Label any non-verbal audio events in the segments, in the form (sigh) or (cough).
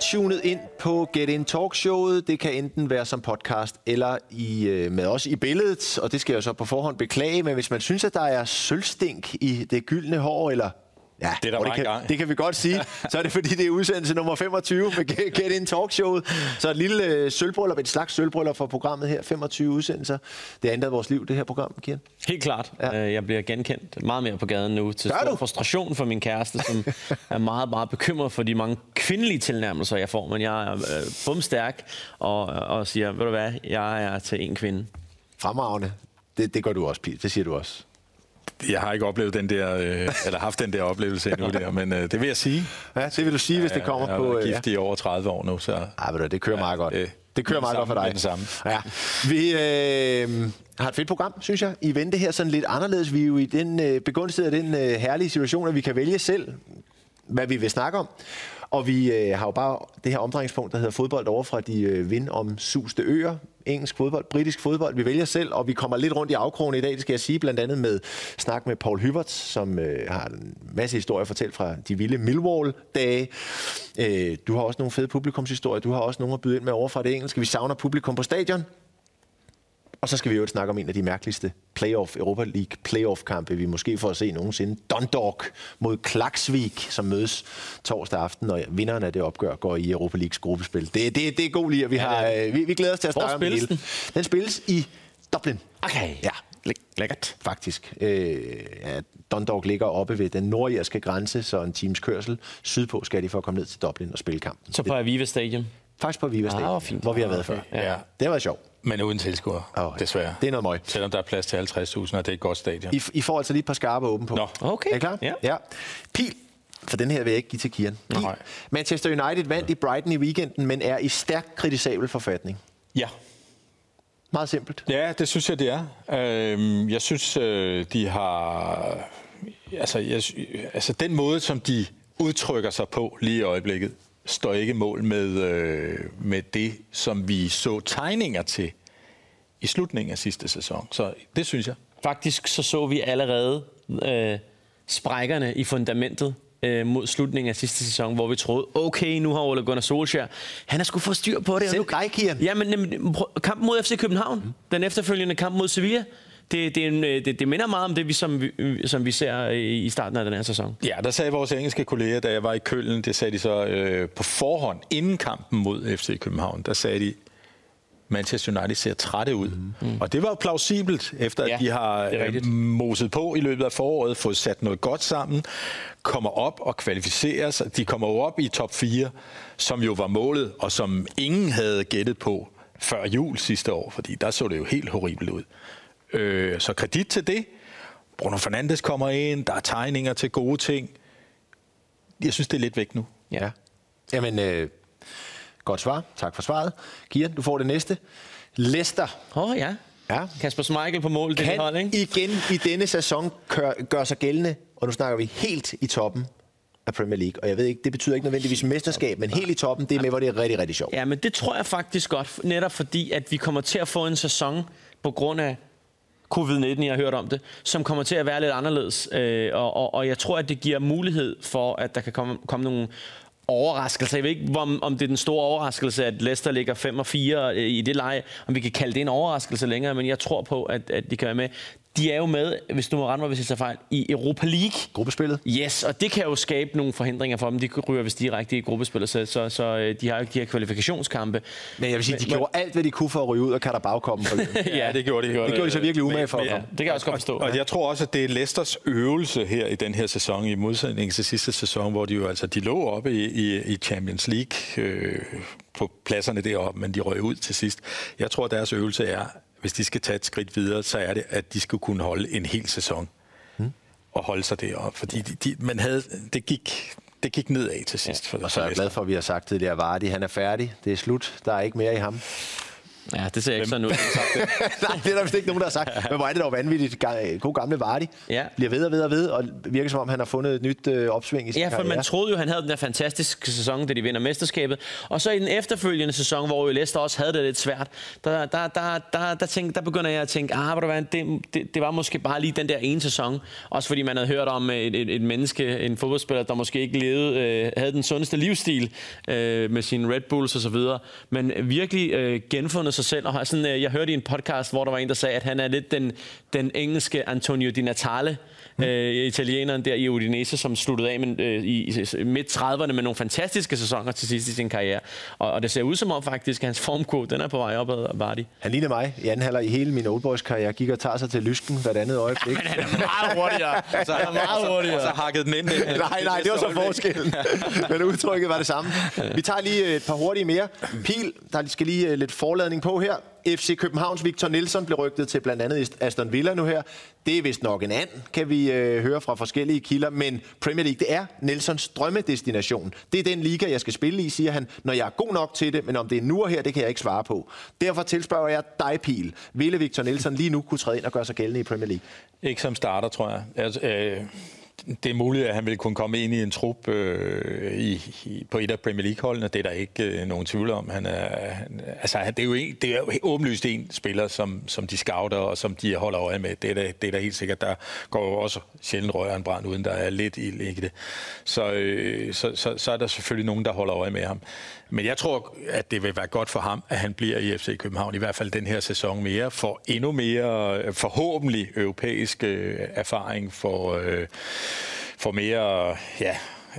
Tunet ind på Get In Talk showet. Det kan enten være som podcast eller i, øh, med os i billedet, og det skal jeg så på forhånd beklage. Men hvis man synes, at der er sølvstink i det gyldne hår, eller Ja, Det er der var det, kan, engang. det kan vi godt sige. (laughs) Så er det fordi, det er udsendelse nummer 25 med Get- In Talk showet. Så et lille øh, sølvbryllup, et slags sølvbryllup for programmet her. 25 udsendelser. Det har ændret vores liv, det her program, Kian. Helt klart. Ja. Ja. Jeg bliver genkendt meget mere på gaden nu, til Gør stor du? frustration for min kæreste, som er meget, meget bekymret for de mange kvindelige tilnærmelser, jeg får. Men jeg er øh, bumstærk og, og siger, ved du hvad, jeg er til en kvinde. Fremragende. Det, det gør du også, Pil. Det siger du også. Jeg har ikke oplevet den der, øh, eller haft den der oplevelse endnu der, men øh, det vil jeg sige. Ja, det vil du sige, hvis det kommer jeg på... været øh, gift i over 30 år nu, så... Ved du, det kører ja, meget godt. øh, det kører meget godt for dig. det samme. Ja. Vi øh, har et fedt program, synes jeg. I vente her sådan lidt anderledes. Vi er jo i den øh, begunstigede af den øh, herlige situation, at vi kan vælge selv, hvad vi vil snakke om. Og vi øh, har jo bare det her omdrejningspunkt, der hedder fodbold over fra de øh, vindomsuste øer. Engelsk fodbold, britisk fodbold. Vi vælger selv, og vi kommer lidt rundt i afkrogen i dag, det skal jeg sige, blandt andet med snak med Paul Hybert, som øh, har en masse historier at fortælle fra de vilde Millwall-dage. Øh, du har også nogle fede publikumshistorier. Du har også nogle at byde ind med over fra det engelske. Vi savner publikum på stadion. Og så skal vi jo snakke om en af de mærkeligste playoff, Europa League playoff-kampe, vi måske får at se nogensinde. Dundalk mod Klaksvik, som mødes torsdag aften, og vinderen af det opgør går i Europa Leagues gruppespil. Det, det, det er god lige, at vi, har, øh, vi, vi glæder os til at Hvor snakke om det hele. Den spilles i Dublin. Okay. Ja, Læk- Lækkert. faktisk. Øh, ja, Dundalk ligger oppe ved den nordirske grænse, så en times kørsel sydpå skal de for at komme ned til Dublin og spille kampen. Så på Aviva Stadium. Faktisk på Viva Stadion, hvor fint. hvor vi har været før. Ja. Det har været sjovt. Men uden tilskuere, Åh, oh, desværre. Det er noget møg. Selvom der er plads til 50.000, og det er et godt stadion. I, I får altså lige et par skarpe åben på. Nå. Okay. Er I klar? Ja. ja. Pil, for den her vil jeg ikke give til Kian. Pil. Nej. Manchester United vandt i Brighton i weekenden, men er i stærk kritisabel forfatning. Ja. Meget simpelt. Ja, det synes jeg, det er. Øhm, jeg synes, øh, de har... Altså, jeg, altså, den måde, som de udtrykker sig på lige i øjeblikket, står ikke mål med, øh, med det, som vi så tegninger til i slutningen af sidste sæson. Så det synes jeg. Faktisk så så vi allerede øh, sprækkerne i fundamentet øh, mod slutningen af sidste sæson, hvor vi troede, okay, nu har Ole Gunnar Solskjaer, han har sgu fået styr på det. og Selv nu, dig, Kian. Ja, men, men prøv- kampen mod FC København, mm. den efterfølgende kamp mod Sevilla, det, det, en, øh, det, det minder meget om det, vi, som, vi, som vi ser i, i starten af den her sæson. Ja, der sagde vores engelske kolleger, da jeg var i Køln, det sagde de så øh, på forhånd, inden kampen mod FC København, der sagde de, Manchester United ser trætte ud. Mm. Og det var jo plausibelt, efter at Ja, de har øh, moset på i løbet af foråret, fået sat noget godt sammen, kommer op og kvalificerer sig. De kommer jo op i top 4, som jo var målet, og som ingen havde gættet på før jul sidste år, fordi der så det jo helt horribelt ud. Øh, så kredit til det. Bruno Fernandes kommer ind, der er tegninger til gode ting. Jeg synes, det er lidt væk nu. Ja. Jamen, øh, godt svar. Tak for svaret. Kian, du får det næste. Leicester Åh oh, ja. Ja. Kasper Schmeichel på mål, det kan hold, ikke? igen i denne sæson gør, gør sig gældende, og nu snakker vi helt i toppen af Premier League. Og jeg ved ikke, det betyder ikke nødvendigvis mesterskab, men helt i toppen, det er med, hvor det er rigtig, rigtig sjovt. Ja, men det tror jeg faktisk godt, netop fordi, at vi kommer til at få en sæson på grund af covid-19, jeg har hørt om det, som kommer til at være lidt anderledes. Øh, og, og, og jeg tror, at det giver mulighed for, at der kan komme, komme nogle overraskelser. Jeg ved ikke, om, om det er den store overraskelse, at Leicester ligger 5 og 4 øh, i det leje, om vi kan kalde det en overraskelse længere, men jeg tror på, at, at de kan være med. De er jo med, hvis du må rette mig, hvis jeg tager fejl, i Europa League. Gruppespillet. Yes, og det kan jo skabe nogle forhindringer for dem. De ryger vist direkte i gruppespillet, så, så, så øh, de har jo ikke de her kvalifikationskampe. Men jeg vil sige, de Men- gjorde alt, hvad de kunne for at ryge ud af Karabagkoppen. (laughs) Ja, det gjorde de. Det gjorde de så virkelig umage for. Men- at ja, komme. Det kan jeg også godt forstå. Og jeg tror også, at det er Leicesters øvelse her i den her sæson, i modsætning til sidste sæson, hvor de jo altså de lå oppe i, i, i Champions League øh, på pladserne deroppe, men de røg ud til sidst. Jeg tror, deres øvelse er, hvis de skal tage et skridt videre, så er det, at de skal kunne holde en hel sæson Hmm? og holde sig deroppe. Fordi de, de, man havde, det, gik, det gik nedad til sidst. For, Og så er jeg glad for, at vi har sagt tidligere, at Vardy, han er færdig. Det er slut. Der er ikke mere i ham. Ja, det ser ikke sådan ud. (laughs) Nej, det er der vist ikke nogen, der har sagt. Men hvor er det dog vanvittigt. Ga- God gamle Vardy. Ja. Bliver ved og ved og ved, og virker som om, han har fundet et nyt øh, opsving i sin Ja, for karriere. man troede jo, han havde den der fantastiske sæson, da de vinder mesterskabet. Og så i den efterfølgende sæson, hvor jo Leicester også havde det lidt svært, der, der, der, der, der, tænkte, der begynder jeg at tænke, ah, det, det, det var måske bare lige den der ene sæson. Også fordi man havde hørt om et, et, et menneske, en fodboldspiller, der måske ikke levede, øh, havde den sundeste livsstil øh, med sine Red Bulls og så videre, men virkelig øh, genfundet sig selv. Og har sådan, øh, jeg hørte i en podcast, hvor der var en, der sagde, at han er lidt den, den engelske Antonio Di Natale, øh, italieneren der i Udinese, som sluttede af med, øh, i, i midt 30'erne med nogle fantastiske sæsoner til sidst i sin karriere. Og, og det ser ud som om faktisk, at hans formkode, den er på vej opad, Vardy. Han ligner mig i anden halvleg i hele min oldboys-karriere. Gik og tager sig til lysken hvert andet øjeblik. Han er meget hurtigere. (laughs) Så han er meget hurtigere. Og så hakket den ind. (laughs) nej, nej, det var så forskellen. (laughs) Men udtrykket var det samme. Vi tager lige et par hurtige mere. Pil, der skal lige øh, lidt forladning på her. FC Københavns Victor Nielsen blev rygtet til blandt andet Aston Villa nu her. Det er vist nok en and, kan vi øh, høre fra forskellige kilder, men Premier League, det er Nelsons drømmedestination. Det er den liga, jeg skal spille i, siger han, når jeg er god nok til det, men om det er nu og her, det kan jeg ikke svare på. Derfor tilspørger jeg dig, Pil. Ville Victor Nielsen lige nu kunne træde ind og gøre sig gældende i Premier League? Ikke som starter, tror jeg. Altså, øh, det er muligt, at han vil kunne komme ind i en trup øh, i, i, på et af Premier League-holdene. Det er der ikke øh, nogen tvivl om. Han er, han, altså, det, er jo en, det er jo åbenlyst en spiller, som, som de scouter og som de holder øje med. Det er da, det er helt sikkert. Der går jo også sjældent rører en brand, uden der er lidt ild i det. Så, øh, så, så, så er der selvfølgelig nogen, der holder øje med ham. Men jeg tror, at det vil være godt for ham, at han bliver i FC København, i hvert fald den her sæson mere, for endnu mere forhåbentlig europæisk øh, erfaring, for, øh, for mere ja,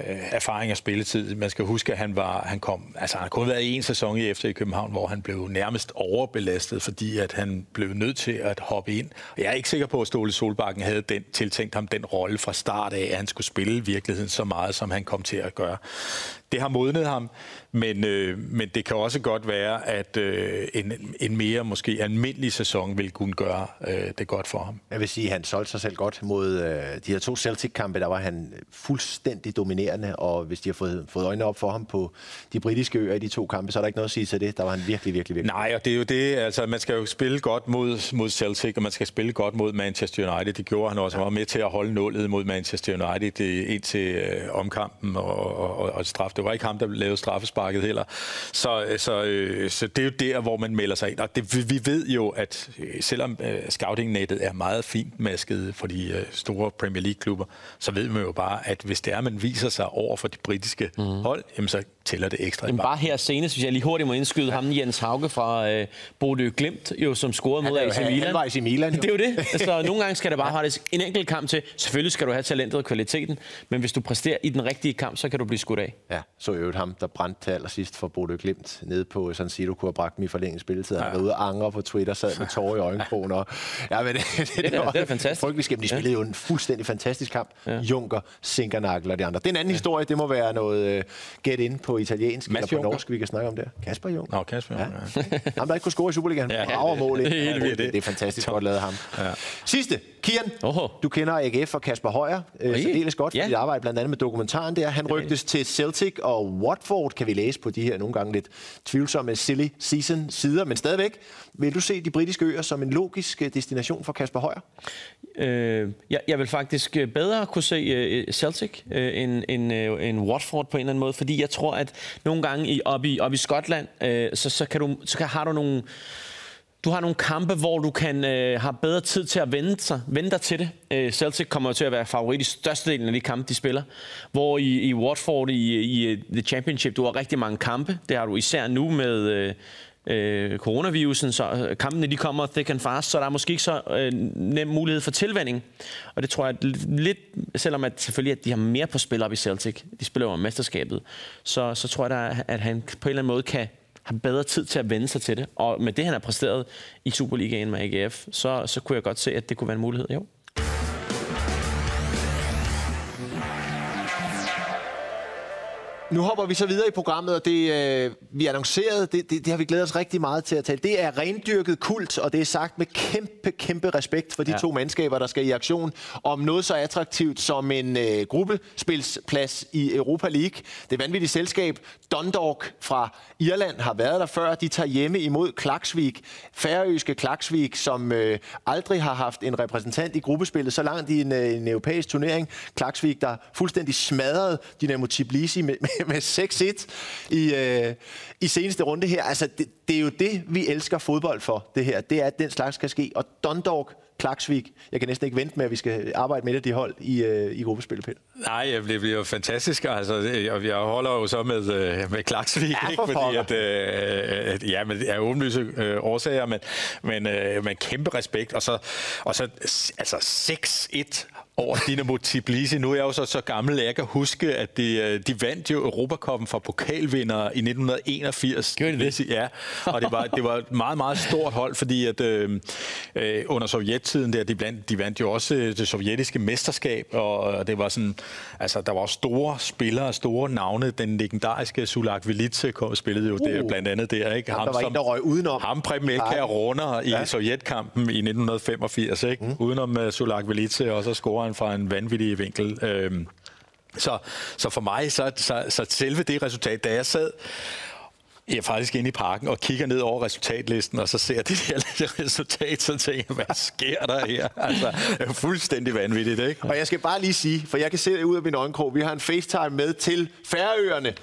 øh, erfaring og spilletid. Man skal huske, at han var, han kom, altså han har kun været i en sæson i FC København, hvor han blev nærmest overbelastet, fordi at han blev nødt til at hoppe ind. Og jeg er ikke sikker på, at Ståle Solbakken havde den, tiltænkt ham den rolle fra start af, at han skulle spille virkeligheden så meget, som han kom til at gøre. Det har modnet ham, men, øh, men det kan også godt være, at øh, en, en mere måske almindelig sæson vil kunne gøre øh, det godt for ham. Jeg vil sige, at han solgte sig selv godt mod øh, de her to Celtic-kampe. Der var han fuldstændig dominerende, og hvis de har fået, fået øjnene op for ham på de britiske øer i de to kampe, så er der ikke noget at sige til det. Der var han virkelig, virkelig, virkelig. Nej, og det er jo det, altså man skal jo spille godt mod, mod Celtic, og man skal spille godt mod Manchester United. Det gjorde han også. Han var med til at holde nullet mod Manchester United det, indtil øh, omkampen og, og, og, og straf. Det var ikke ham, der lavede straffesparket heller. Så, så, øh, så det er jo der, hvor man melder sig ind. Og det, vi, ved jo, at øh, selvom øh, scouting-nettet er meget fint masket for de øh, store Premier League-klubber, så ved man jo bare, at hvis det er, man viser sig over for de britiske mm. hold, jamen så tæller det ekstra. banken. bare her senest, hvis jeg lige hurtigt må indskyde ham, Jens Hauge fra øh, Bodø Glimt, jo, som scorede mod AC Milan. halvvejs i Milan, jo. (laughs) Det er jo det. (laughs) Så nogle gange skal der bare holdes en enkelt kamp til. Selvfølgelig skal du have talentet og kvaliteten, men hvis du præsterer i den rigtige kamp, så kan du blive skudt af. Ja, så øvrigt ham, der brændte til allersidst for Bodø Glimt nede på San Siro, kunne have bragt i forlænget spilletid. Han var ude og angre på Twitter, sad med tårer i øjenkrogen. Og, (laughs) ja, men det, det, det, da- var det er fantastisk. Frygtelig skæmt. De spillede jo en fuldstændig fantastisk kamp. Ja. Junker, Sinkernagel og de andre. Det er en anden historie. Det må være noget uh, get in på italiensk Mads eller på Juncker. norsk, vi kan snakke om det. Kasper Junker. Nå, Kasper, ja. Ham, der ikke kunne score i Superligaen. Ja, Ja, (laughs) ja, det er Ja, det, det. det er fantastisk godt lavet ham. Ja. Sidste, Kian. Oho. Du kender AGF og Kasper Højer. Øh, særdeles godt, for Ja. dit arbejde blandt andet med dokumentaren der. Han rygtes til Celtic og Watford, kan vi læse på de her nogle gange lidt tvivlsomme silly season sider. Men stadigvæk, vil du se de britiske øer som en logisk øh, destination for Kasper Højer? Øh, jeg, jeg vil faktisk øh, bedre kunne se øh, Celtic øh, end, end, øh, end Watford på en eller anden måde, fordi jeg tror, at nogle gange i, op, i, op i Skotland, øh, så, så, kan du, så kan, har du nogle... Du har nogle kampe, hvor du kan øh, have bedre tid til at vende, sig, vende dig til det. Øh, Celtic kommer til at være favorit i størstedelen af de kampe, de spiller. Hvor i, i Watford i, i øh, The Championship, du har rigtig mange kampe. Det har du især nu med øh, øh, coronavirusen. Så øh, kampene de kommer thick and fast, så der er måske ikke så øh, nem mulighed for tilvænding. Og det tror jeg lidt, selvom at selvfølgelig at de har mere på spil op i Celtic, de spiller jo om mesterskabet, så, så tror jeg, der, at han på en eller anden måde kan har bedre tid til at vende sig til det. Og med det, han har præsteret i Superligaen med AGF, så, så kunne jeg godt se, at det kunne være en mulighed. Jo. Nu hopper vi så videre i programmet, og det øh, vi annoncerede, det, det, det har vi glædet os rigtig meget til at tale. Det er rendyrket kult, og det er sagt med kæmpe, kæmpe respekt for de ja. to mandskaber, der skal i aktion om noget så attraktivt som en øh, gruppespilsplads i Europa League. Det vanvittige selskab Dundalk fra Irland har været der før. De tager hjemme imod Klaksvik, færøske Klaksvik, som øh, aldrig har haft en repræsentant i gruppespillet så langt i en, øh, en europæisk turnering. Klaksvik, der fuldstændig smadrede Dynamo Tbilisi med, med (laughs) med 6-1 i, øh, i seneste runde her. Altså, det, det er jo det, vi elsker fodbold for, det her. Det er, at den slags kan ske. Og Dundalk, Klaksvik. Jeg kan næsten ikke vente med, at vi skal arbejde med det, de hold i, øh, i gruppespillet, Peter. Nej, det bliver jo fantastisk. Altså, jeg, jeg holder jo så med, øh, med Klaksvik, ja, ikke? fordi at, øh, at, ja, men det er åbenlyse øh, årsager, men, men, øh, men kæmpe respekt. Og så, og så altså 6-1 over Dinamo Tbilisi. Nu er jeg jo så, så gammel, at jeg kan huske, at de, øh, de vandt jo Europakoppen for pokalvinder i 1981. Gjorde de det? Ja, og det var, det var et meget, meget stort hold, fordi at øh, øh under sovjettiden der, de, blandt, de vandt jo også øh, det sovjetiske mesterskab, og det var sådan, altså der var store spillere, store navne. Den legendariske Sulak Velitse spillede jo uh, der, blandt andet der, ikke? Ham, der var som, en, der røg udenom. Ham Premeka runder i ja. sovjetkampen i 1985, ikke? Mm. Udenom uh, Sulak Velitse, og så scorer han fra en vanvittig vinkel. Øhm, så, så for mig, så, så, så selve det resultat, da jeg sad jeg er faktisk inde i parken og kigger ned over resultatlisten, og så ser det der (laughs) resultat, så tænker jeg, hvad sker der her? Altså, det er fuldstændig vanvittigt, ikke? Og jeg skal bare lige sige, for jeg kan se det ud af min øjenkrog, vi har en FaceTime med til Færøerne,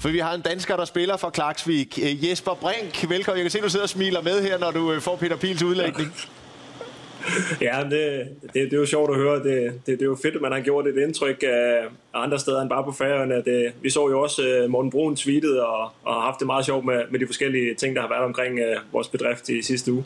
for vi har en dansker, der spiller for Klaksvik. Jesper Brink, velkommen. Jeg kan se, du sidder og smiler med her, når du øh, får Peter Pils udlægning. (laughs) ja, det, det, det er jo sjovt at høre. Det, det, det er jo fedt, at man har gjort et indtryk af andre steder end bare på færgerne. Det, vi så jo også uh, Morten Brun tweetet og, og har haft det meget sjovt med, med de forskellige ting, der har været omkring uh, vores bedrift i sidste uge.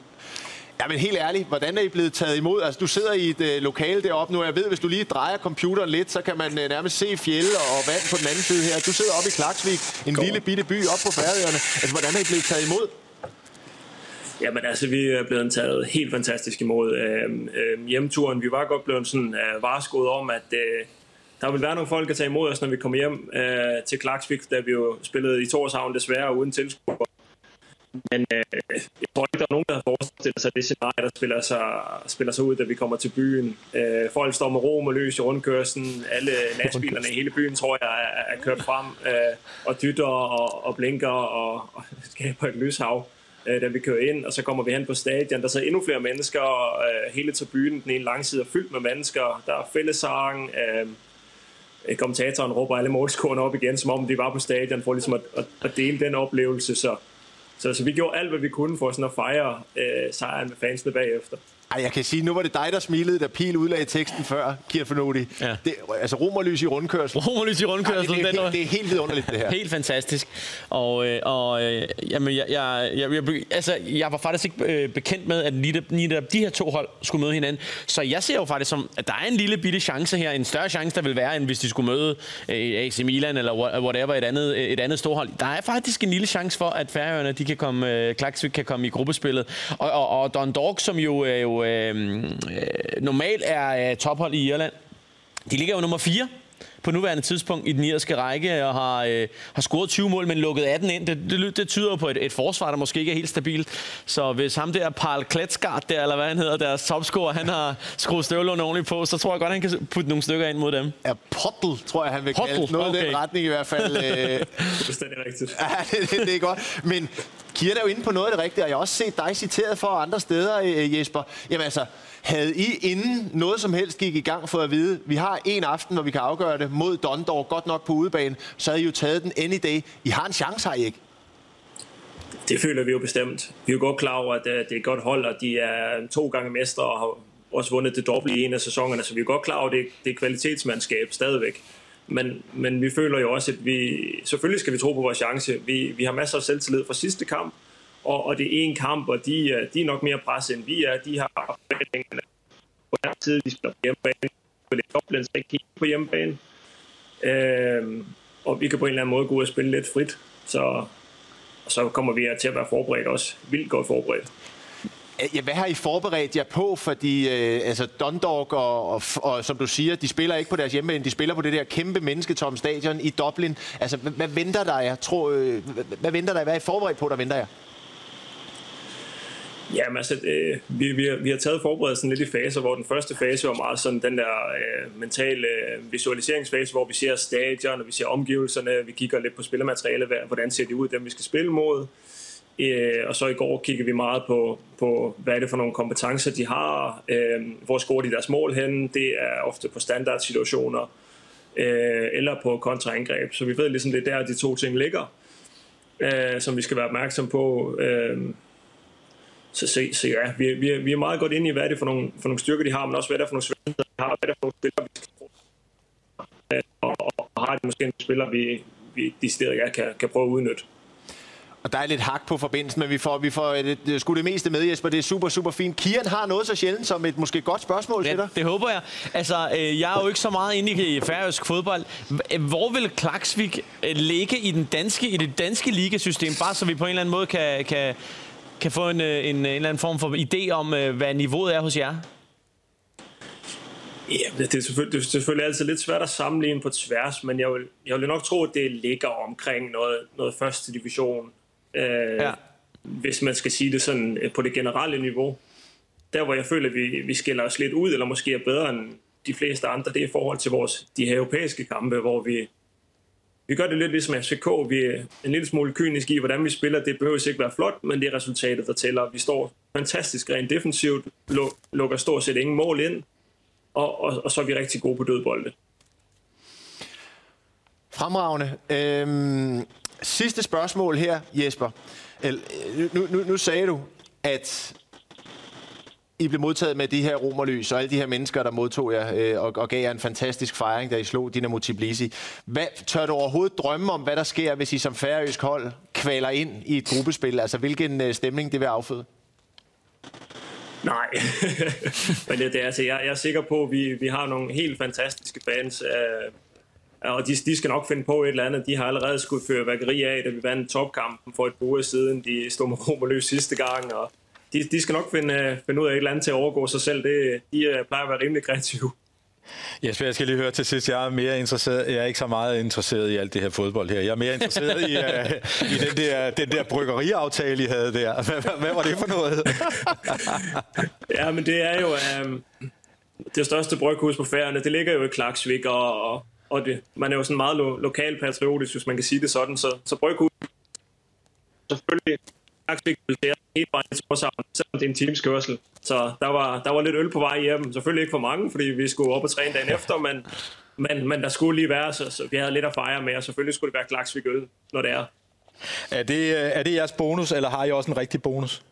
Ja, men helt ærligt, hvordan er I blevet taget imod? Altså, du sidder i et uh, lokale deroppe nu, jeg ved, hvis du lige drejer computeren lidt, så kan man uh, nærmest se fjelle og vand på den anden side her. Du sidder oppe i Klaksvik, en Kom. lille bitte by op på Færøerne. Altså, hvordan er I blevet taget imod? Jamen altså, vi er blevet taget helt fantastisk imod øhm, øhm, hjemturen. Vi var godt blevet sådan øh, varskoet om, at øh, der vil være nogle folk, at tage imod os, når vi kommer hjem øh, til Klaksvik, da vi jo spillede i Torshavn desværre uden tilskuere. Men øh, jeg tror ikke, der er nogen, der har forestillet sig det scenarie, der spiller sig, spiller sig ud, da vi kommer til byen. Øh, folk står med rom og løs i rundkørslen. Alle lastbilerne i hele byen, tror jeg, er, er kørt frem øh, og dytter og, og blinker og, og skaber et lyshav øh, da vi kører ind, og så kommer vi hen på stadion. Der sidder endnu flere mennesker, og øh, hele tribunen, den ene langside, er fyldt med mennesker. Der er fællesang, øh, kommentatoren råber alle målskårene op igen, som om de var på stadion, for ligesom at, at, at dele den oplevelse. Så, så, så vi gjorde alt, hvad vi kunne for sådan at fejre øh, sejren med fansene bagefter. Ej, jeg kan sige, nu var det dig, der smilede, da Pil udlagde teksten før, Kier Fornodi. Ja. Det, altså romerlys i rundkørsel. Romerlys i rundkørsel. Ej, det, det, det, det, er helt vidunderligt, det her. Helt fantastisk. Og, øh, og øh, jamen, jeg, jeg, jeg, jeg, altså, jeg var faktisk ikke øh, bekendt med, at lige, lige de her to hold skulle møde hinanden. Så jeg ser jo faktisk som, at der er en lille bitte chance her. En større chance, der vil være, end hvis de skulle møde AC Milan eller whatever, et andet, et andet storhold. Der er faktisk en lille chance for, at Færøerne, de kan komme, Klaksvik kan komme i gruppespillet. Og, og, og Don Dork, som jo er jo... Øhm, øh, normalt er øh, tophold i Irland. De ligger jo nummer 4 på nuværende tidspunkt i den irske række og har, øh, har scoret 20 mål, men lukket 18 ind. Det, det, det tyder på et, et forsvar, der måske ikke er helt stabilt. Så hvis ham der, Paul Kletsgaard der, eller hvad han hedder, deres topscorer, han har skruet støvlerne ordentligt på, så tror jeg godt, han kan putte nogle stykker ind mod dem. Ja, Pottel, tror jeg, han vil Pottel, kalde Noget okay. den retning i hvert fald. Øh. (laughs) det er rigtigt. Ja, det, det, det er godt. Men Kier er jo inde på noget af det rigtige, og jeg har også set dig citeret for andre steder, øh, Jesper. Jamen altså, havde I inden noget som helst gik i gang for at vide, vi har en aften, hvor vi kan afgøre det mod Dondor, godt nok på udebane, så havde I jo taget den any day. I har en chance, har I ikke? Det føler vi jo bestemt. Vi er jo godt klar over, at øh, det er et godt hold, og de er to gange mestre og har også vundet det dobbelt i en af sæsonerne, så vi er godt klar over, at det er kvalitetsmandskab stadigvæk. Men, men vi føler jo også, at vi selvfølgelig skal vi tro på vores chance. Vi, vi har masser af selvtillid fra sidste kamp, og, og det er en kamp, og de, øh, de er nok mere presset, end vi er. De har forventningerne på den tid, de spiller på hjemmebane. For det er Dublin, ikke helt på hjemmebane. Øhm, og vi kan på en eller anden måde gå ud og spille lidt frit. Så, så kommer vi til at være forberedt også. Vildt godt forberedt. Ja, hvad har I forberedt jer på? Fordi øh, altså Dundalk og, og, og, som du siger, de spiller ikke på deres hjemmebane, de spiller på det der kæmpe mennesketomme stadion i Dublin. Altså, hvad, hvad venter der jer? Tror, øh, hvad, hvad venter der? Hvad er I forberedt på, der venter jer? Jamen altså, øh, vi, vi, har, vi har taget forberedelsen lidt i faser, hvor den første fase var meget sådan den der øh, mentale øh, visualiseringsfase, hvor vi ser stadion, og vi ser omgivelserne, vi kigger lidt på spillermateriale, hvordan ser de ud, dem vi skal spille mod. Øh, og så i går kiggede vi meget på, på, hvad er det for nogle kompetencer, de har, øh, hvor scorer de deres mål hen. Det er ofte på standardsituationer, øh, eller på kontraangreb. Så vi ved ligesom, det er der, de to ting ligger, øh, som vi skal være opmærksom på. Øh, så, så, så ja, vi, vi, vi er meget godt inde i, hvad er det for nogle, for nogle styrker, de har, men også hvad er det for nogle svagheder, de har, hvad er det for nogle spillere, vi skal bruge. Øh, og, og, og har de måske en spiller, vi, vi de steder kan, kan prøve at udnytte. Og der er lidt hak på forbindelsen, men vi får, vi får det, det, sgu det meste med, Jesper. Det er super, super fint. Kian har noget så sjældent som et måske godt spørgsmål ja, til dig. det håber jeg. Altså, øh, jeg er jo ikke så meget inde i færøsk fodbold. Hvor vil Klaksvik øh, ligge i, den danske, i det danske ligasystem, bare så vi på en eller anden måde kan, kan, kan få en, øh, en, en eller anden form for idé om, hvad niveauet er hos jer? Ja, det er, selvfølgelig, det er selvfølgelig altid lidt svært at sammenligne på tværs, men jeg vil, jeg vil nok tro, at det ligger omkring noget, noget første division øh, ja. hvis man skal sige det sådan øh, på det generelle niveau. Der, hvor jeg føler, at vi, vi skiller os lidt ud, eller måske er bedre end de fleste andre, det er i forhold til vores, de her europæiske kampe, hvor vi, vi gør det lidt ligesom FCK. Vi er en lille smule kynisk i, hvordan vi spiller. Det behøver ikke være flot, men det er resultatet, der tæller. Vi står fantastisk rent defensivt, lukker stort set ingen mål ind, og, og, og så er vi rigtig gode på dødbolde. Fremragende. Øhm, Sidste spørgsmål her, Jesper. Nu, nu, nu sagde du, at i blev modtaget med de her romerlys, og alle de her mennesker, der modtog jer øh, og, og gav jer en fantastisk fejring, da I slog Dynamo Tbilisi. Hvad, tør du overhovedet drømme om, hvad der sker, hvis I som færøsk hold kvaler ind i et gruppespil? Altså, hvilken øh, stemning det vil afføde? Nej, (laughs) men det, det er, altså, jeg, jeg er sikker på, at vi, vi har nogle helt fantastiske fans. Øh, og de, de skal nok finde på et eller andet. De har allerede skudt fyrværkeri af, da vi vandt topkampen for et par uger siden. De stod med romerløs sidste gang, og de, de skal nok finde, finde ud af et eller andet til at overgå sig selv. Det, de øh, plejer at være rimelig kreative. Jesper, jeg skal lige høre til sidst. Jeg er mere interesseret. Jeg er ikke så meget interesseret i alt det her fodbold her. Jeg er mere interesseret i, uh, i den, der, den der bryggeriaftale, I havde der. Hvad, hvad, hvad var det for noget? (laughs) ja, men det er jo um, det største bryghus på færgerne. Det ligger jo i Klaksvik, og, og og det, man er jo sådan meget lo- lokal patriotisk, hvis man kan sige det sådan, så, så Bryghus selvfølgelig helt vejen til Torshavn, selvom det er en times kørsel. Så der var, der var lidt øl på vej hjem. Selvfølgelig ikke for mange, fordi vi skulle op og træne dagen efter, men, men, men der skulle lige være, så, så vi havde lidt at fejre med, og selvfølgelig skulle det være Klaksvik øl, når det er. Er det, er det jeres bonus, eller har I også en rigtig bonus?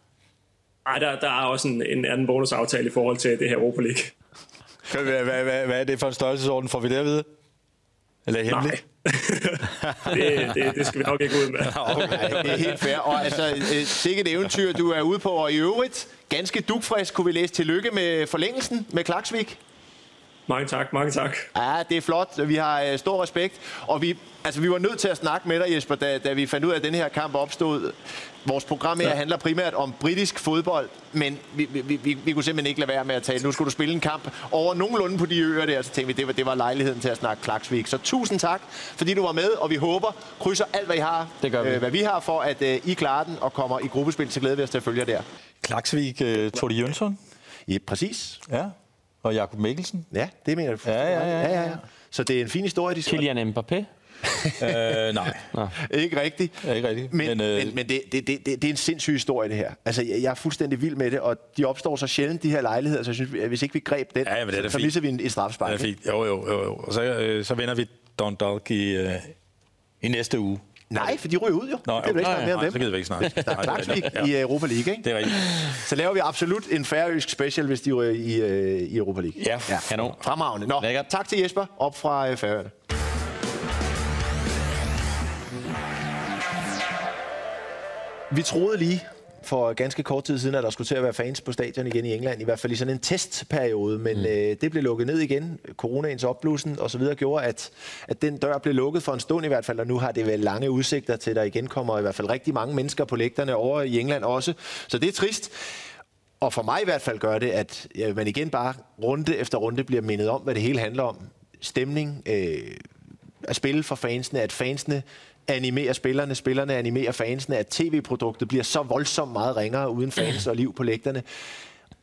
Nej, der, der er også en, en anden bonusaftale i forhold til det her Europa League. Hvad, hvad, hvad, hvad er det for en størrelsesorden? Får vi det at vide? Eller hemmeligt? Det, det, det skal vi nok ikke ud med. (laughs) okay, det er helt fair. Og altså, øh, sikkert eventyr, du er ude på. Og i øvrigt, ganske dugfrisk, kunne vi læse tillykke med forlængelsen med Klaksvik. Mange tak, mange tak. Ja, det er flot. Vi har øh, stor respekt. Og vi, altså, vi var nødt til at snakke med dig, Jesper, da, da vi fandt ud af, at den her kamp opstod. Vores program her ja. handler primært om britisk fodbold, men vi, vi, vi, vi kunne simpelthen ikke lade være med at tale. Nu skulle du spille en kamp over nogenlunde på de øer der, så tænkte vi, det var, det var lejligheden til at snakke Klaksvik. Så tusind tak, fordi du var med, og vi håber, krydser alt, hvad I har, det gør vi. Øh, hvad vi har, for at øh, I klarer den og kommer i gruppespil, så glæder vi os til at følge jer der. Klaksvik, øh, Tordi Jønsson? Ja, præcis. Ja, og Jakob Mikkelsen? Ja, det mener du. Ja, ja, ja. ja, ja. Så det er en fin historie, de Kylian Mbappé? (laughs) øh, nej. Nå. Ikke rigtigt. Ja, ikke rigtigt. Men, men, øh... men, men det, det, det, det er en sindssyg historie, det her. Altså, jeg, jeg er fuldstændig vild med det, og de opstår så sjældent, de her lejligheder, så jeg synes, at hvis ikke vi greb den, ja, det er så, så misser vi en, en strafspark. Det er fint. Jo, jo, jo. jo. Og så, øh, så vinder vi Don Dalk i, øh, i næste uge. Nej, for de ryger ud jo. Nå, det er ikke nej, mere nej, så gider vi ikke snart. Der er Klaksvik i Europa League, ikke? Det er rigtigt. Så laver vi absolut en færøsk special, hvis de ryger i, uh, i Europa League. Ja, ja. kanon. Fremragende. Nå, Lækkert. tak til Jesper, op fra uh, Færøerne. Vi troede lige for ganske kort tid siden, at der skulle til at være fans på stadion igen i England, i hvert fald i sådan en testperiode, men mm. øh, det blev lukket ned igen. Coronaens opblussen og så videre gjorde, at, at den dør blev lukket for en stund i hvert fald, og nu har det vel lange udsigter til, at der igen kommer i hvert fald rigtig mange mennesker på lægterne over i England også. Så det er trist. Og for mig i hvert fald gør det, at ja, man igen bare runde efter runde bliver mindet om, hvad det hele handler om. Stemning, øh, at spille for fansene, at fansene animerer spillerne, spillerne animerer fansene, at tv-produktet bliver så voldsomt meget ringere uden fans og liv på lægterne.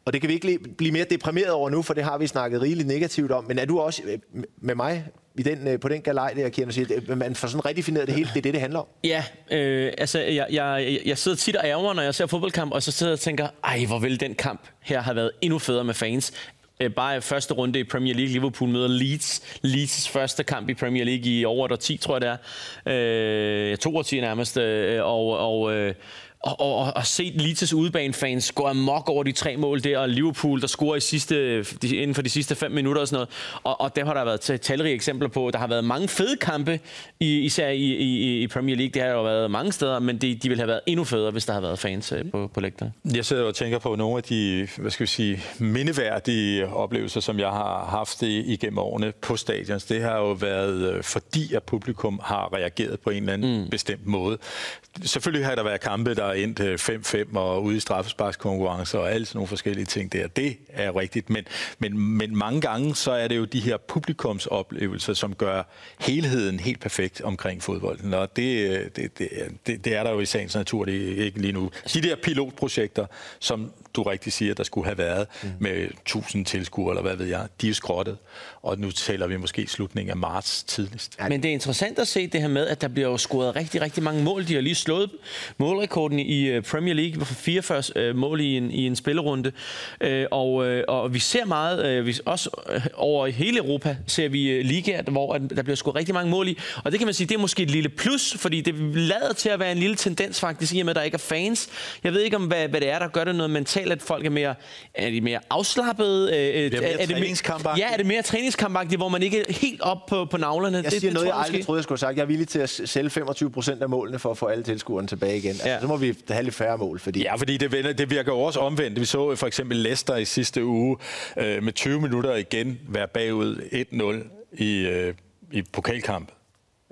Og det kan vi ikke blive mere deprimeret over nu, for det har vi snakket rigeligt negativt om. Men er du også øh, med mig i den, øh, på den galej der, Kieran, siger, at øh, man får sådan redefineret det hele, det er det, det handler om? Ja, øh, altså jeg, jeg, jeg sidder tit og ærger, når jeg ser fodboldkamp, og så sidder jeg og tænker, ej, hvor ville den kamp her have været endnu federe med fans. Øh, bare første runde i Premier League. Liverpool møder Leeds. Leeds' første kamp i Premier League i over 10, tror jeg det er. Øh, to år 10 nærmest. Øh, og, og øh, og, og, og set Leeds' udebanefans gå amok over de tre mål der, og Liverpool, der scorer i sidste, de, inden for de sidste fem minutter og sådan noget. Og, og der har der været talrige eksempler på. Der har været mange fede kampe, i, især i, i, i Premier League. Det har jo været mange steder, men de, de ville have været endnu federe, hvis der havde været fans øh, på, på lægterne. Jeg sidder og tænker på nogle af de, hvad skal vi sige, mindeværdige oplevelser, som jeg har haft igennem årene på stadions. Det har jo været øh, fordi, at publikum har reageret på en eller anden mm. bestemt måde. Selvfølgelig har der været kampe, der endt 5-5 øh, og ude i straffesparkskonkurrencer og alle sådan nogle forskellige ting der. Det er rigtigt, men, men, men mange gange så er det jo de her publikumsoplevelser, som gør helheden helt perfekt omkring fodbolden, og det, det, det, det, det er der jo i sagens natur det ikke lige nu. De der pilotprojekter, som du rigtig siger, der skulle have været mm. med 1000 tilskuere, eller hvad ved jeg, de er skrottet. Og nu taler vi måske slutningen af marts tidligst. Men det er interessant at se det her med, at der bliver jo scoret rigtig, rigtig mange mål. De har lige slået målrekorden i øh, Premier League for 44 øh, mål i en, i en spillerunde. Øh, og, og vi ser meget, vi også over hele Europa, ser vi ligaer, hvor der bliver scoret rigtig mange mål i. Og det kan man sige, det er måske et lille plus, fordi det lader til at være en lille tendens faktisk, i og med, at der ikke er fans. Jeg ved ikke, om hvad, hvad det er, der gør det noget mentalt, at folk er mere, er de mere afslappede? Det er, mere er, det mere, Ja, er det mere træningskampagtigt, hvor man ikke er helt op på, på navlerne? Jeg det, siger det, noget, jeg, jeg aldrig troede, jeg skulle have sagt. Jeg er villig til at sælge 25 procent af målene for at få alle tilskuerne tilbage igen. Altså, ja. Så må vi have lidt færre mål. Fordi... Ja, fordi det, det virker jo også omvendt. Vi så for eksempel Leicester i sidste uge øh, med 20 minutter igen være bagud 1-0 i, øh, i pokalkamp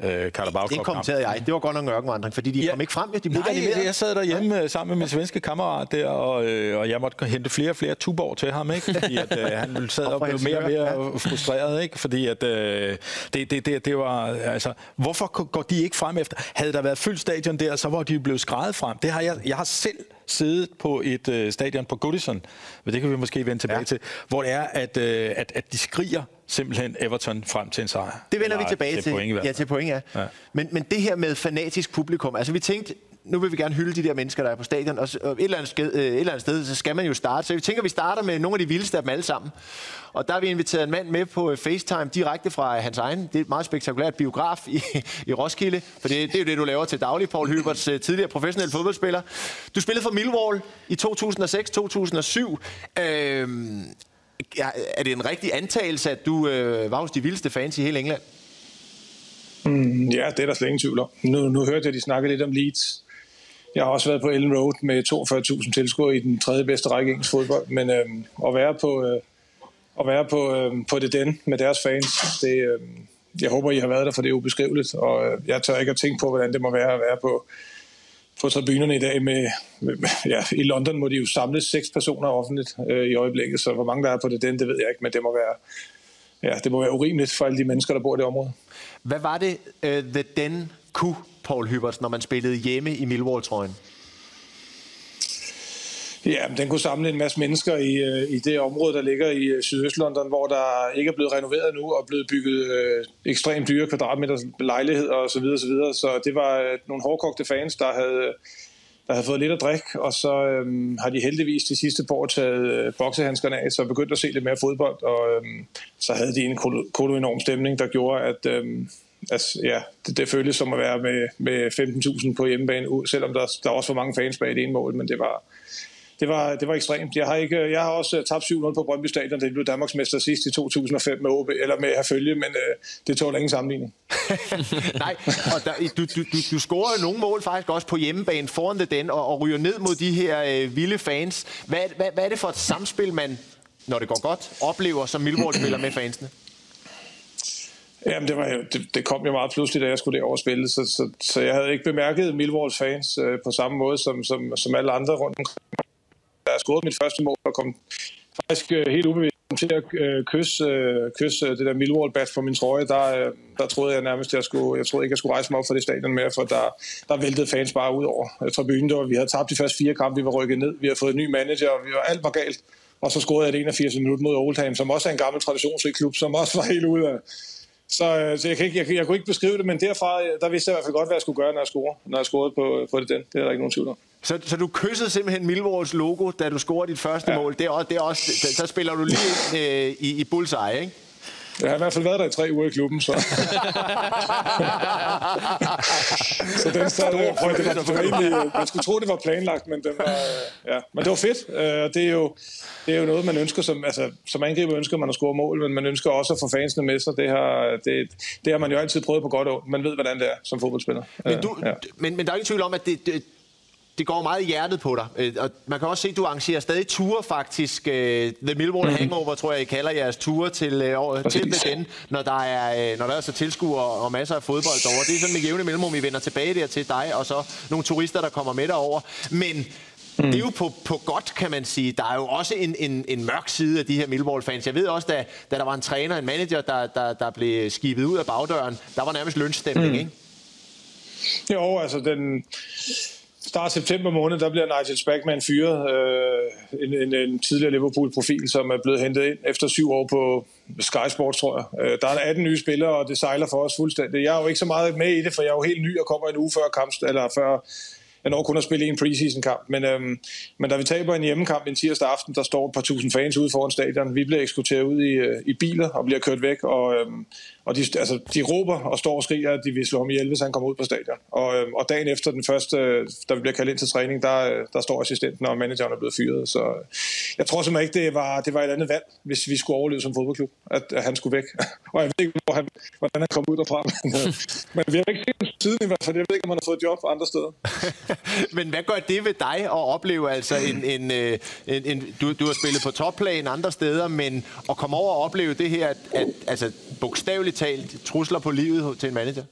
øh, Carabao Det kommenterede jeg. Det var godt nok en ørkenvandring, fordi de ja. kom ikke frem. Ja. De blev Nej, animeret. jeg sad derhjemme Nej. Øh, sammen med min svenske kammerat der, og, øh, og jeg måtte hente flere og flere tuborg til ham, ikke? fordi at, øh, han (laughs) sad og blev mere og mere ja. frustreret, ikke? fordi at, øh, det, det, det, det var, altså, hvorfor går de ikke frem efter? Havde der været fyldt stadion der, så var de blevet skrevet frem. Det har jeg, jeg har selv siddet på et øh, stadion på Goodison, men det kan vi måske vende tilbage ja. til, hvor det er, at, øh, at, at de skriger simpelthen Everton frem til en sejr. Det vender vi tilbage til. til. Point, ja, til point, ja. ja. Men, men det her med fanatisk publikum, altså vi tænkte, nu vil vi gerne hylde de der mennesker, der er på stadion, og et eller andet sted, øh, et eller andet sted så skal man jo starte. Så vi tænker, vi starter med nogle af de vildeste af dem alle sammen. Og der har vi inviteret en mand med på øh, FaceTime direkte fra øh, hans egen, det er et meget spektakulært biograf i, (laughs) i Roskilde, for det, det er jo det, du laver til daglig, Paul Hyberts tidligere professionelle fodboldspiller. Du spillede for Millwall i 2006-2007. Øhm, er det en rigtig antagelse, at du øh, var hos de vildeste fans i hele England? Mm, ja, det er der slet ingen tvivl om. Nu, nu hørte jeg, at de snakkede lidt om Leeds. Jeg har også været på Ellen Road med 42.000 tilskuere i den tredje bedste række engelsk fodbold, men øh, at være på, øh, at være på, øh, på det den med deres fans, det, øh, jeg håber, I har været der, for det er ubeskriveligt, og øh, jeg tør ikke at tænke på, hvordan det må være at være på, på tribunerne i dag. Med, med, ja, I London må de jo samle seks personer offentligt øh, i øjeblikket, så hvor mange der er på det den, det ved jeg ikke, men det må være, ja, det må være urimeligt for alle de mennesker, der bor i det område. Hvad var det, uh, The Den kunne, Paul Hyberts, når man spillede hjemme i Millwall-trøjen? Ja, den kunne samle en masse mennesker i, øh, i det område, der ligger i øh, Sydøst-London, hvor der ikke er blevet renoveret nu og blevet bygget øh, ekstremt dyre kvadratmeter lejligheder osv. Så, videre, så, videre. så det var øh, nogle hårdkogte fans, der havde, der havde fået lidt at drikke, og så øhm, har de heldigvis de sidste par år taget øh, boksehandskerne af, så begyndte at se lidt mere fodbold, og øhm, så havde de en kolo enorm stemning, der gjorde, at øhm, altså, ja, det, det føltes som at være med, med 15.000 på hjemmebane, selvom der, der også var mange fans bag det ene mål, men det var, det var, det var ekstremt. Jeg har, ikke, jeg har også tabt 7-0 på Brøndby Stadion, da de blev Danmarksmester sidst i 2005 med OB, eller med at følge, men øh, det tåler ingen sammenligning. (laughs) Nej, og der, du, du, du, du scorer nogle mål faktisk også på hjemmebane foran det den, og, og ryger ned mod de her øh, vilde fans. Hvad, hvad, hvad er det for et samspil, man, når det går godt, oplever som Milvold-spiller med fansene? Jamen, det, var det, det kom jo meget pludselig, da jeg skulle derover spille, så, så, så jeg havde ikke bemærket Millwalls fans øh, på samme måde som, som, som alle andre rundt omkring deres scoret mit første mål og kom faktisk øh, helt ubevidst til at øh, kysse, øh, kysse øh, det der Millwall bat på min trøje, der, øh, der troede jeg nærmest, at jeg skulle, jeg troede ikke, jeg skulle rejse mig op for det stadion mere, for der, der væltede fans bare ud over øh, tribunen. Der, vi havde tabt de første fire kampe, vi var rykket ned, vi havde fået en ny manager, og vi var, alt var galt. Og så scorede jeg det 81 minutter mod Oldham, som også er en gammel traditionsrig klub, som også var helt ude af, så, øh, så jeg, kan ikke, jeg, jeg kunne ikke beskrive det, men derfra, øh, der vidste jeg i hvert fald godt, hvad jeg skulle gøre, når jeg scorede, når jeg scorede på, på det den. Det er der ikke nogen tvivl om. Så, så du kyssede simpelthen Millwalls logo, da du scorede dit første ja. mål. Det er også, det er også, så spiller du lige øh, i, i bullseye, ikke? Jeg har i hvert fald været der i tre uger i klubben, så... (laughs) så den sad, jeg det var, det var egentlig, man skulle tro, det var planlagt, men, den var, ja. men det var fedt. Øh, det er jo, det er jo noget, man ønsker, som, altså, som angriber ønsker man at score mål, men man ønsker også at få fansene med sig. Det har, det, det har man jo altid prøvet på godt og Man ved, hvordan det er som fodboldspiller. Men, du, ja. men, men der er ikke tvivl om, at det, det, det går meget i hjertet på dig. Øh, og man kan også se, at du arrangerer stadig ture faktisk. Øh, The Millwall mm-hmm. Hangover, tror jeg, I kalder jeres ture til, øh, til den, når der er, når der er så tilskuere og masser af fodbold over. Det er sådan med jævne mellemrum, vi vender tilbage der til dig, og så nogle turister, der kommer med derover. Men Mm. Det er jo på, på godt, kan man sige. Der er jo også en, en, en mørk side af de her Millwall-fans. Jeg ved også, da, da der var en træner, en manager, der, der, der blev skibet ud af bagdøren, der var nærmest lønstemning, mm. ikke? Jo, altså den start september måned, der bliver Nigel Spackman fyret. Øh, en, en, en tidligere Liverpool-profil, som er blevet hentet ind efter syv år på Sky Sports, tror jeg. Øh, der er 18 nye spillere, og det sejler for os fuldstændig. Jeg er jo ikke så meget med i det, for jeg er jo helt ny og kommer en uge før kamp, eller før jeg når kun at spille en preseason-kamp, men, øhm, men da vi taber en hjemmekamp en tirsdag aften, der står et par tusind fans ude foran stadion. Vi bliver ekskorteret ud i, øh, i biler og bliver kørt væk, og, øhm, og de, altså, de råber og står og skriger, at de vil slå ham ihjel, hvis han kommer ud på stadion. Og, øhm, og dagen efter den første, der vi bliver kaldt ind til træning, der, øh, der står assistenten og manageren er blevet fyret. Så øh, jeg tror simpelthen ikke, det var, det var et andet valg, hvis vi skulle overleve som fodboldklub, at, at han skulle væk. (laughs) og jeg ved ikke, hvor han, hvordan han kom ud derfra. Men, øh, men vi har ikke set siden i hvert fald. Jeg ved ikke, om han har fået job andre steder. (laughs) Men hvad gør det ved dig at opleve altså en, en, en, en du, du har spillet på topplan andre steder, men at komme over og opleve det her, at, at altså bogstaveligt talt trusler på livet til en manager?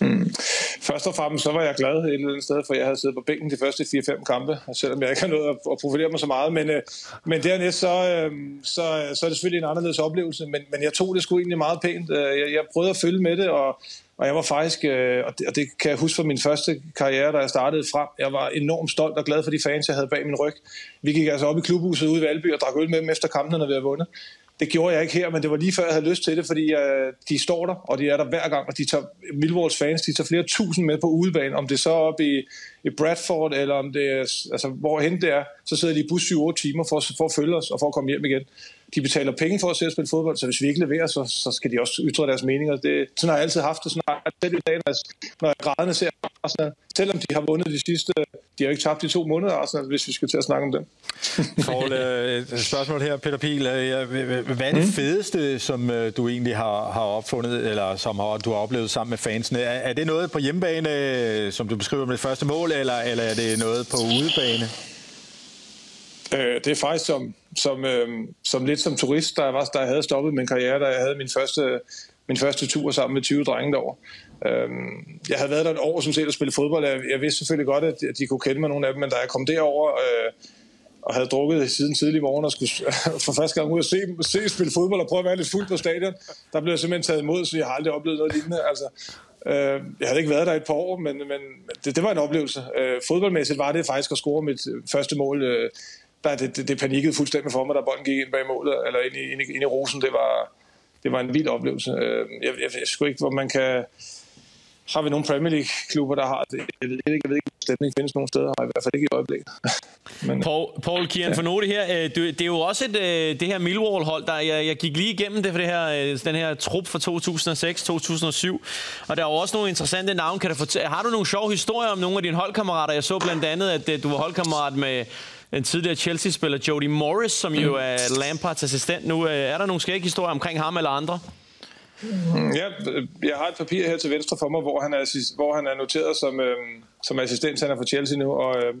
Mm. Først og fremmest så var jeg glad et eller andet sted, for jeg havde siddet på bænken de første 4-5 kampe, selvom jeg ikke har nået at, profilere mig så meget. Men, øh, men dernæst så, øh, så, så er det selvfølgelig en anderledes oplevelse, men, men jeg tog det sgu egentlig meget pænt. Øh, jeg, jeg prøvede at følge med det, og og jeg var faktisk, øh, og, det, og det kan jeg huske fra min første karriere, da jeg startede frem, jeg var enormt stolt og glad for de fans, jeg havde bag min ryg. Vi gik altså op i klubhuset ude i Valby og drak øl med dem efter kampen, når vi havde vundet. Det gjorde jeg ikke her, men det var lige før, jeg havde lyst til det, fordi øh, de står der, og de er der hver gang, og de tager, Millwalls fans, de tager flere tusind med på udebane, om det så op i, i Bradford, eller om det er, altså hvorhen det er, så sidder de i bus 7-8 timer for, for at følge os, og for at komme hjem igen de betaler penge for at se at spille fodbold, så hvis vi ikke leverer, så, så skal de også ytre deres meninger. Det, sådan har jeg altid haft det. Sådan har jeg selv i dag, når jeg, når jeg grædende ser Arsenal, selvom de har vundet de sidste, de har ikke tabt de to måneder, Arsenal, hvis vi skal til at snakke om det. (laughs) Paul, øh, et spørgsmål her, Peter Pil. Øh, hvad er det mm. fedeste, som øh, du egentlig har, har opfundet, eller som har, du har oplevet sammen med fansene? Er, er det noget på hjemmebane, som du beskriver med det første mål, eller, eller er det noget på udebane? Øh, det er faktisk som, som, øh, som lidt som turist, der, var, der havde stoppet min karriere, da jeg havde min første, min første tur sammen med 20 drenge derovre. Øh, jeg havde været der et år som set at spille fodbold. Jeg, jeg vidste selvfølgelig godt, at de kunne kende mig nogle af dem, men da jeg kom derover øh, og havde drukket siden tidlig morgen og skulle (laughs) for første gang ud og se, se spille fodbold og prøve at være lidt fuld på stadion, der blev jeg simpelthen taget imod, så jeg har aldrig oplevet noget lignende. Altså, Øh, jeg havde ikke været der et par år, men, men det, det var en oplevelse. Øh, fodboldmæssigt var det faktisk at score mit øh, første mål øh, der, det, det, det panikkede fuldstændig for mig, da bolden gik ind bag målet, eller ind i, ind i, ind i rosen. Det var, det var en vild oplevelse. Øh, jeg, jeg, jeg, jeg ikke, hvor man kan... Har vi nogle Premier League-klubber, der har det? Jeg ved ikke, jeg ved ikke om stemning findes nogen steder, i hvert fald ikke i øjeblikket. (laughs) Men, Paul, Paul Kieran ja. for Note her. Øh, det er jo også et, øh, det her Millwall-hold, der jeg, jeg gik lige igennem det for det her, den her trup fra 2006-2007. Og der er jo også nogle interessante navne. Kan du fortælle, har du nogle sjove historier om nogle af dine holdkammerater? Jeg så blandt andet, at du var holdkammerat med en tidligere Chelsea-spiller, Jody Morris, som jo er Lampards assistent nu. Øh, er der nogle skægge historier omkring ham eller andre? Ja, jeg har et papir her til venstre for mig, hvor han er, hvor han er noteret som, øh, som assistent. Han er for Chelsea nu, og øh,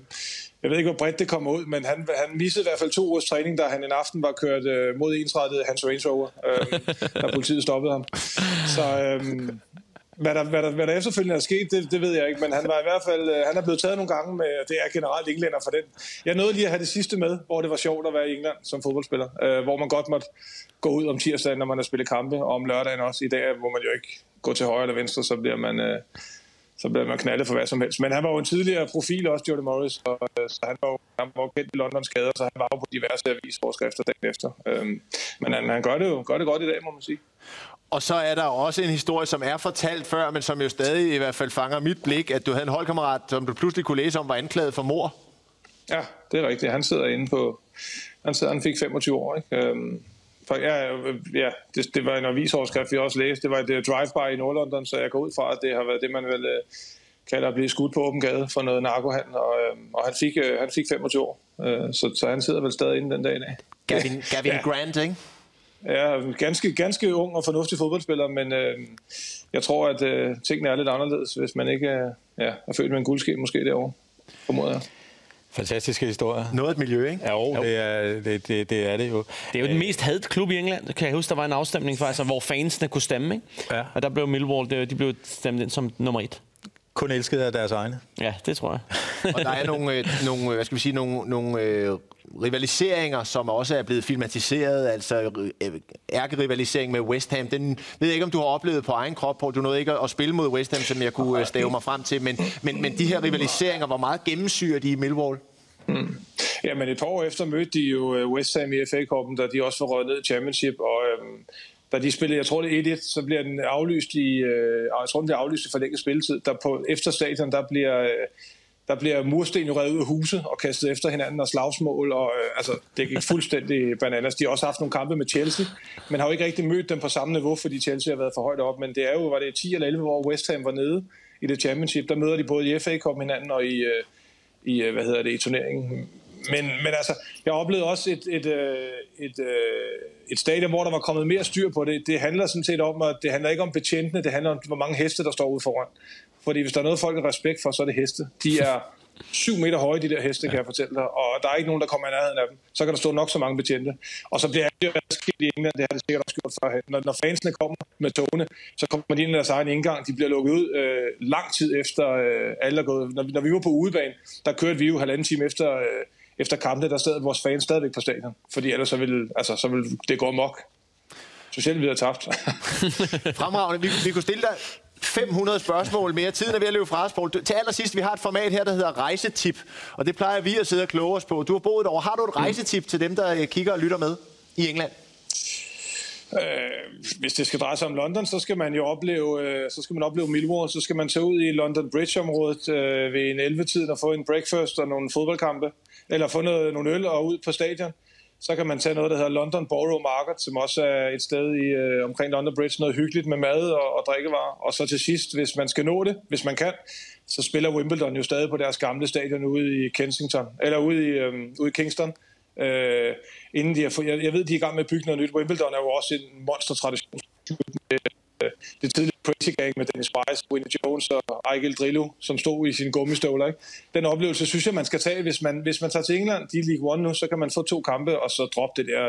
jeg ved ikke, hvor bredt det kommer ud, men han, han missede i hvert fald to ugers træning, da han en aften var kørt øh, mod ensrettet Hans Range Rover, øh, da (laughs) politiet stoppede ham. Så, øh, hvad der, hvad, der, hvad der efterfølgende er sket, det, det ved jeg ikke, men han var i hvert fald, øh, han er blevet taget nogle gange med, det er generelt englænder for den. Jeg nåede lige at have det sidste med, hvor det var sjovt at være i England som fodboldspiller, øh, hvor man godt måtte gå ud om tirsdagen, når man har spillet kampe, og om lørdagen også. I dag, hvor man jo ikke går til højre eller venstre, så bliver man, øh, så bliver man knaldet for hvad som helst. Men han var jo en tidligere profil også, Jordan Morris, og, øh, så han var jo han var kendt i Londons gader, så han var jo på diverse avisoverskrifter dagen efter. Øhm, men han, han gør, det jo, gør det godt i dag, må man sige. Og så er der også en historie, som er fortalt før, men som jo stadig i hvert fald fanger mit blik, at du havde en holdkammerat, som du pludselig kunne læse om, var anklaget for mor. Ja, det er rigtigt. Han sidder inde på... Han, sidder, han fik 25 år, ikke? Øhm, for, ja, ja det, det var en avisoverskrift, vi også læste. Det var et uh, drive-by i Nordlondon, så jeg går ud fra, at det har været det, man vel uh, kalder at blive skudt på åben gade for noget narkohandel, og, uh, og han, fik, uh, han fik 25 år. Uh, så, så han sidder vel stadig inde den dag i dag. Gavin, Gavin ja. Grant, ikke? Ja, ganske, ganske ung og fornuftig fodboldspiller, men øh, jeg tror, at øh, tingene er lidt anderledes, hvis man ikke øh, ja, er født med en guldske måske derovre, formoder jeg. Fantastiske historier. Noget et miljø, ikke? Ja, jo, det er det, det, det er det jo. Det er jo den mest hadet klub i England. Kan jeg huske, der var en afstemning faktisk, hvor fansene kunne stemme, ikke? Ja. Og der blev Millwall, de blev stemt ind som nummer et. Kun elsket af deres egne. Ja, det tror jeg. Og der er nogle, øh, nogle øh, hvad skal vi sige, nogle, nogle øh, rivaliseringer, som også er blevet filmatiseret, altså øh, ærkerivalisering med West Ham. Den ved jeg ikke, om du har oplevet på egen krop, på. Du nåede ikke at spille mod West Ham, som jeg kunne øh, stave mig frem til, men, men, men de her rivaliseringer, hvor meget gennemsyrer de i Millwall? Hmm. Ja, men et par år efter mødte de jo øh, West Ham i FA-koppen, da de også var røget ned i Championship, og øhm, da de spillede, jeg tror det er 1-1, så bliver den aflyst i, øh, jeg tror den bliver aflyst i forlænget spilletid. Der på, efter stadion, der bliver, øh, der bliver mursten revet ud af huset og kastet efter hinanden og slagsmål, og øh, altså, det gik (laughs) fuldstændig bananas. De har også haft nogle kampe med Chelsea, men har jo ikke rigtig mødt dem på samme niveau, fordi Chelsea har været for højt op, men det er jo, var det 10 eller 11, hvor West Ham var nede i det championship, der møder de både i FA-koppen hinanden og i, øh, i, øh, hvad hedder det, i turneringen. Men, men altså, jeg oplevede også et, et, øh, et, øh, et stadion, hvor der var kommet mere styr på det. Det handler sådan set om, at det handler ikke om betjentene, det handler om, hvor mange heste, der står ude foran. Fordi hvis der er noget, folk har respekt for, så er det heste. De er syv meter høje, de der heste, kan jeg fortælle dig, og der er ikke nogen, der kommer i nærheden af dem. Så kan der stå nok så mange betjente. Og så bliver det jo skidt i England, det har det sikkert også gjort førhen. Når, når fansene kommer med togene, så kommer de ind i deres egen indgang. De bliver lukket ud øh, lang tid efter øh, alle er gået. Når, vi- når vi var på udebane, der kørte vi jo halvanden time efter, øh, efter kampene, der stod vores fans stadigvæk på stadion. Fordi ellers så ville, altså, så ville det gå mok. Specielt vi har tabt. (laughs) Fremragende. Vi, vi kunne stille dig 500 spørgsmål mere. Tiden er ved at løbe fra os, Poul. Til allersidst, vi har et format her, der hedder rejsetip. Og det plejer vi at sidde og kloge os på. Du har boet over. Har du et rejsetip til dem, der øh, kigger og lytter med i England? Øh, hvis det skal dreje sig om London, så skal man jo opleve, øh, så skal man opleve Millwall, så skal man tage ud i London Bridge-området øh, ved en 11-tiden og få en breakfast og nogle fodboldkampe, eller få noget, nogle øl og ud på stadion. Så kan man tage noget, der hedder London Borough Market, som også er et sted i, øh, omkring London Bridge, noget hyggeligt med mad og, og drikkevarer. Og så til sidst, hvis man skal nå det, hvis man kan, så spiller Wimbledon jo stadig på deres gamle stadion ude i Kensington, eller ude i, øh, ude i Kingston. Øh, inden de har, jeg, jeg ved, de er i gang med at bygge noget nyt. Wimbledon er jo også en monster-tradition. Det tidligere Crazy Gang med Dennis Rice, Winnie Jones og Ejgil Drillo, som stod i sine gummistøvler. Ikke? Den oplevelse synes jeg, man skal tage, hvis man, hvis man tager til England, de er League One nu, så kan man få to kampe, og så droppe det der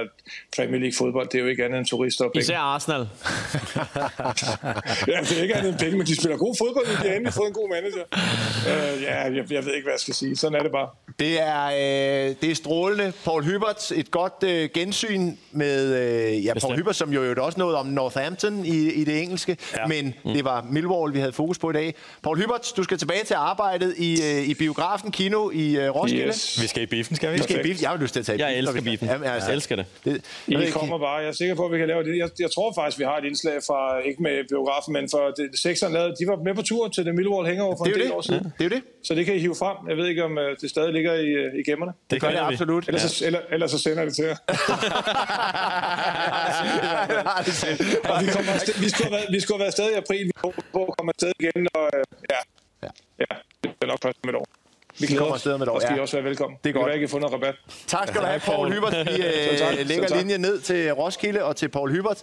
Premier League fodbold. Det er jo ikke andet end turister og penge. Især Arsenal. (laughs) Ja, det er ikke andet end penge, men de spiller god fodbold, og de har endelig fået en god manager. Uh, ja, jeg, jeg ved ikke, hvad jeg skal sige. Sådan er det bare. Det er, øh, det er strålende. Paul Hybert, et godt øh, gensyn med øh, ja, Paul. Hybert, som jo jo også noget om Northampton i, i det engelske, ja. men mm. det var Millwall, vi havde fokus på i dag. Paul Hybert, du skal tilbage til arbejdet i, øh, i biografen Kino i øh, Roskilde. Yes. Vi skal i biffen, skal vi? Vi skal i biffen. Jeg har lyst til at tage Jeg biffen, elsker biffen. Jamen, altså, Jeg elsker det. det jeg ved I kommer bare. Jeg er sikker på, at vi kan lave det. Jeg, jeg tror faktisk, vi har et indslag fra, ikke med biografen, men for det, sekseren lavede, de var med på tur til det Millwall Hangover for det en del jo år det. siden. Det er jo det. Så det kan I hive frem. Jeg ved ikke, om øh, det stadig ligger i, øh, i gemmerne. Det gør det finder vi. absolut. Ellers, så, eller, ellers så sender jeg det til jer. (laughs) (laughs) Og vi, kommer afsted, vi, skulle været, vi skulle have været afsted i april. Vi håber at komme afsted igen. Og, øh, ja. Ja. ja, det er nok først om et år. Vi kommer glæder os, et år, og skal ja. I også være velkommen. Det er godt. være, I kan få noget rabat. Tak skal du have, Paul Hybert. Vi (laughs) øh, lægger linjen ned til Roskilde og til Paul Hybert.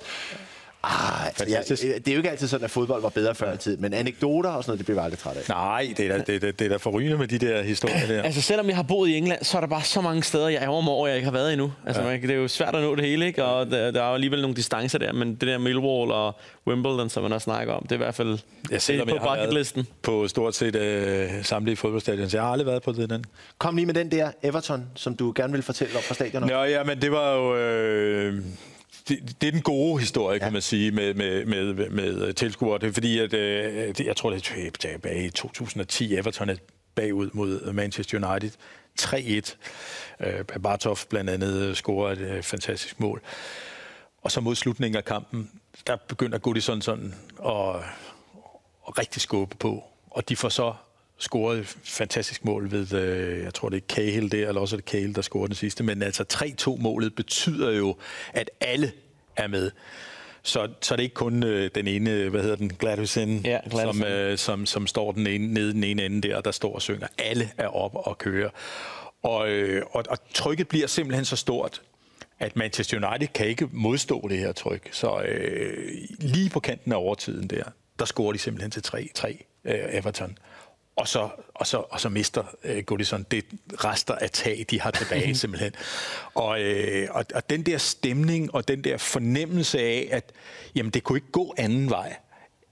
Ah, ja, Fantastisk. det er jo ikke altid sådan, at fodbold var bedre før i tiden, men anekdoter og sådan noget, det bliver vi aldrig træt af. Nej, det er da, det, da- det er da forrygende med de der historier der. (laughs) Altså, selvom jeg har boet i England, så er der bare så mange steder, jeg ærger mig over, jeg ikke har været endnu. Altså, ja. det er jo svært at nå det hele, ikke? Og der, der er jo alligevel nogle distancer der, men det der Millwall og Wimbledon, som man også snakker om, det er i hvert fald Ja, det selvom på jeg har været bucketlisten. på stort set øh, samtlige fodboldstadion, så jeg har aldrig været på det den. Kom lige med den der Everton, som du gerne vil fortælle om fra stadion. Nå, ja, men det var jo... Øh, det, det er den gode historie, kan man sige, med, med, med, med tilskuere. Det er fordi, at øh, det, jeg tror, det er tilbage i 2010, Everton er bagud mod Manchester United. 3-1. Øh, Bartov blandt andet scorer et øh, fantastisk mål. Og så mod slutningen af kampen, der begynder Goodison sådan at, at rigtig skubbe på. Og de får så scoret et fantastisk mål ved, øh, jeg tror det er Cahill der, eller også er det Cahill, der scorer den sidste. Men altså 3-2-målet betyder jo, at alle er med. Så, så er det ikke kun øh, den ene, hvad hedder den, Gladhusen, Ja, Gladhusen. som, øh, som, som står den ene, nede den ene ende der, der står og synger. Alle er oppe og kører. Og, øh, og, og trykket bliver simpelthen så stort, at Manchester United kan ikke modstå det her tryk. Så øh, lige på kanten af overtiden der, der scorer de simpelthen til 3-3 øh, Everton. Og så, og så, og så mister øh, Goodison det rester af tag, de har tilbage (laughs) simpelthen. Og, øh, og, og den der stemning og den der fornemmelse af, at jamen, det kunne ikke gå anden vej,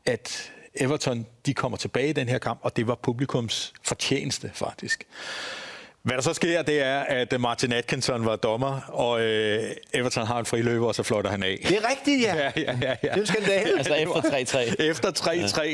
at Everton de kommer tilbage i den her kamp, og det var publikums fortjeneste faktisk. Hvad der så sker, det er, at Martin Atkinson var dommer, og øh, Everton har en friløber, og så flotter han af. Det er rigtigt, ja. (laughs) Ja, ja, ja, ja. Det er en skandale. Altså efter 3-3. (laughs) Efter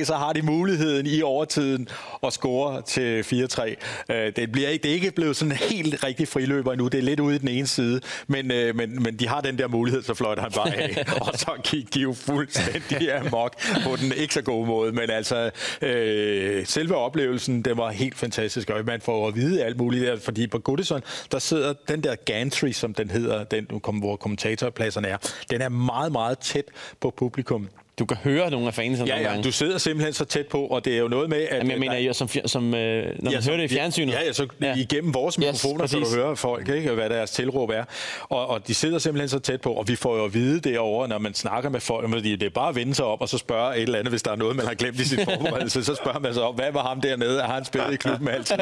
3-3, så har de muligheden i overtiden at score til 4-3. Øh, Det, bliver ikke, det er ikke blevet sådan helt rigtig friløber endnu. Det er lidt ude i den ene side, men, øh, men, men de har den der mulighed, så fløjter han bare af. (laughs) Og så gik de jo fuldstændig amok på den ikke så gode måde. Men altså, øh, selve oplevelsen, det var helt fantastisk. Og man får at vide alt muligt der, fordi på Goodison, der sidder den der gantry, som den hedder, den, hvor kommentatorpladserne er, den er meget, meget tæt på publikum. Du kan høre nogle af fansene Ja, nogle ja, gange. du sidder simpelthen så tæt på, og det er jo noget med, at... Jamen, jeg mener, der- jo, som, som, øh, når man Ja, så- hører det i fjernsynet. Ja, ja, så Ja. igennem vores mikrofoner yes, kan du præcis. høre folk, ikke, hvad deres tilråb er. Og, og de sidder simpelthen så tæt på, og vi får jo at vide derovre, når man snakker med folk, fordi det er bare at vende sig op og så spørge et eller andet, hvis der er noget, man har glemt i sin (laughs) forberedelse, så spørger man sig op, hvad var ham dernede? Har han spillet i klubben altid?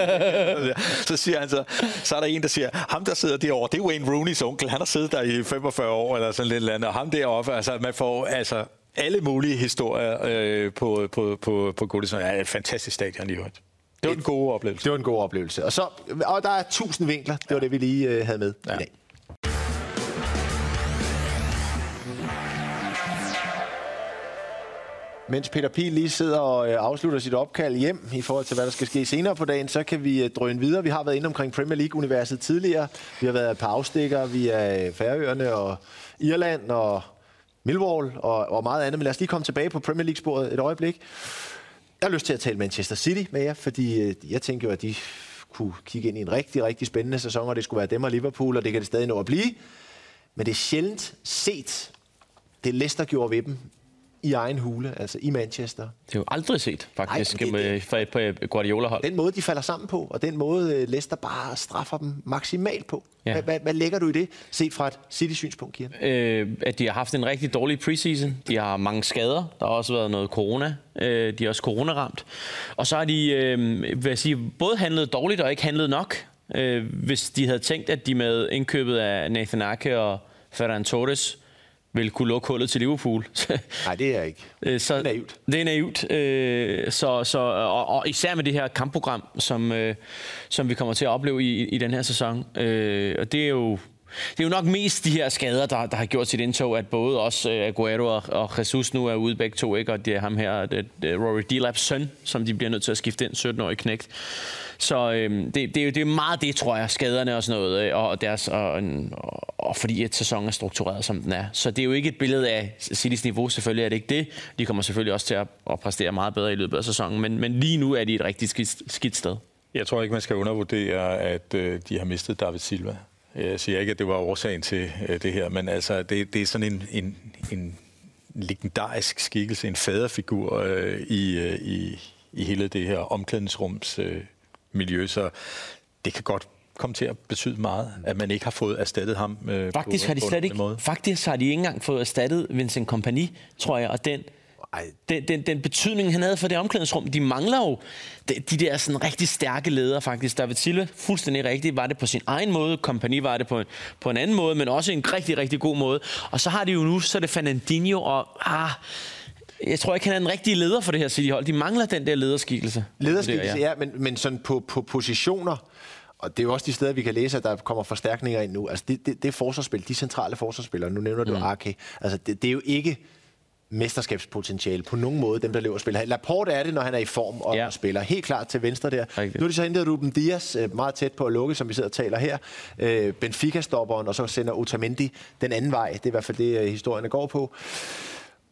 (laughs) så siger han så, så er der en, der siger, ham der sidder derovre, det er Wayne Rooneys onkel, han har siddet der i 45 år, eller sådan lidt eller andet, og ham deroppe, altså man får, altså alle mulige historier øh, på, på, på, på Goodison. Ja, et fantastisk stadion i øvrigt. Det var en god oplevelse. Det var en god oplevelse. Og, så, og der er tusind vinkler. Det var det, vi lige øh, havde med ja. i dag. Mens Peter Pil lige sidder og øh, afslutter sit opkald hjem i forhold til, hvad der skal ske senere på dagen, så kan vi øh, drøne videre. Vi har været inde omkring Premier League-universet tidligere. Vi har været et par afstikker via øh, Færøerne og Irland og Millwall og, og meget andet. Men lad os lige komme tilbage på Premier League-sporet et øjeblik. Jeg har lyst til at tale Manchester City med jer, fordi øh, jeg tænker jo, at de kunne kigge ind i en rigtig, rigtig spændende sæson, og det skulle være dem og Liverpool, og det kan det stadig nå at blive. Men det er sjældent set, det Leicester gjorde ved dem i egen hule, altså i Manchester. Det er jo aldrig set, faktisk, men det- med, på Guardiola-hold. Den måde, de falder sammen på, og den måde, øh, Leicester bare straffer dem maksimalt på. Ja. Hvad, hvad lægger du i det, set fra et City-synspunkt, Kieran? øh, at de har haft en rigtig dårlig preseason. De har mange skader. Der har også været noget corona. Øh, de er også coronaramt. Og så har de øh, vil jeg sige, både handlet dårligt og ikke handlet nok. Øh, hvis de havde tænkt, at de med indkøbet af Nathan Ake og Ferran Torres ville kunne lukke hullet til Liverpool. (laughs) Nej, det er jeg ikke. Øh, så, Det er naivt. Det er naivt. Øh, så, så, og, og især med det her kampprogram, som, øh, som vi kommer til at opleve i, i den her sæson. Øh, og det er jo... Det er jo nok mest de her skader, der, der har gjort sit indtog, at både også øh, Aguero og, og Jesus nu er ude begge to, ikke? og det er ham her, det, det er Rory Delap's søn, som de bliver nødt til at skifte ind, 17-årig knægt. Så øhm, det, det, er jo- det er meget det, tror jeg, skaderne og sådan noget, øh, og, deres, og, og, og fordi et sæson er struktureret, som den er. Så det er jo ikke et billede af Citys niveau, selvfølgelig er det ikke det. De kommer selvfølgelig også til at, at præstere meget bedre i løbet af sæsonen, men, men lige nu er de et rigtig skidt, skidt sted. Jeg tror ikke, man skal undervurdere, at øh, de har mistet David Silva. Jeg siger ikke, at det var årsagen til øh, det her, men altså, det, det er sådan en, en, en legendarisk skikkelse, en faderfigur øh, i, øh, i, i hele det her omklædningsrums øh, miljø, så det kan godt komme til at betyde meget, at man ikke har fået erstattet ham øh, Faktisk på, har de slet ikke, måde. faktisk har de ikke engang fået erstattet Vincent Kompany, tror jeg, og den, Ej. den, den, den betydning, han havde for det omklædningsrum. De mangler jo de, de der sådan rigtig stærke ledere, faktisk. David Silva, fuldstændig rigtigt, var det på sin egen måde. Kompany var det på en, på en anden måde, men også en rigtig, rigtig god måde. Og så har de jo nu, så er det Fernandinho, og ah, jeg tror ikke, han er en rigtig leder for det her City-hold. De mangler den der lederskikkelse. Lederskikkelse, ja, men, men sådan på, på positioner, og det er jo også de steder, vi kan læse, at der kommer forstærkninger ind nu. Altså det, det, det forsvarsspil, de centrale forsvarsspillere, nu nævner du mm. Arke, altså det, det er jo ikke mesterskabspotentiale på nogen måde, dem der løber og spiller. Laporte er det, når han er i form og Ja. spiller helt klart til venstre der. Rigtigt. Nu er de så hentet Ruben Dias øh, meget tæt på at lukke, som vi sidder og taler her. Øh, Benfica-stopperen, og så sender Otamendi den anden vej. Det er i hvert fald det, øh, historien går på.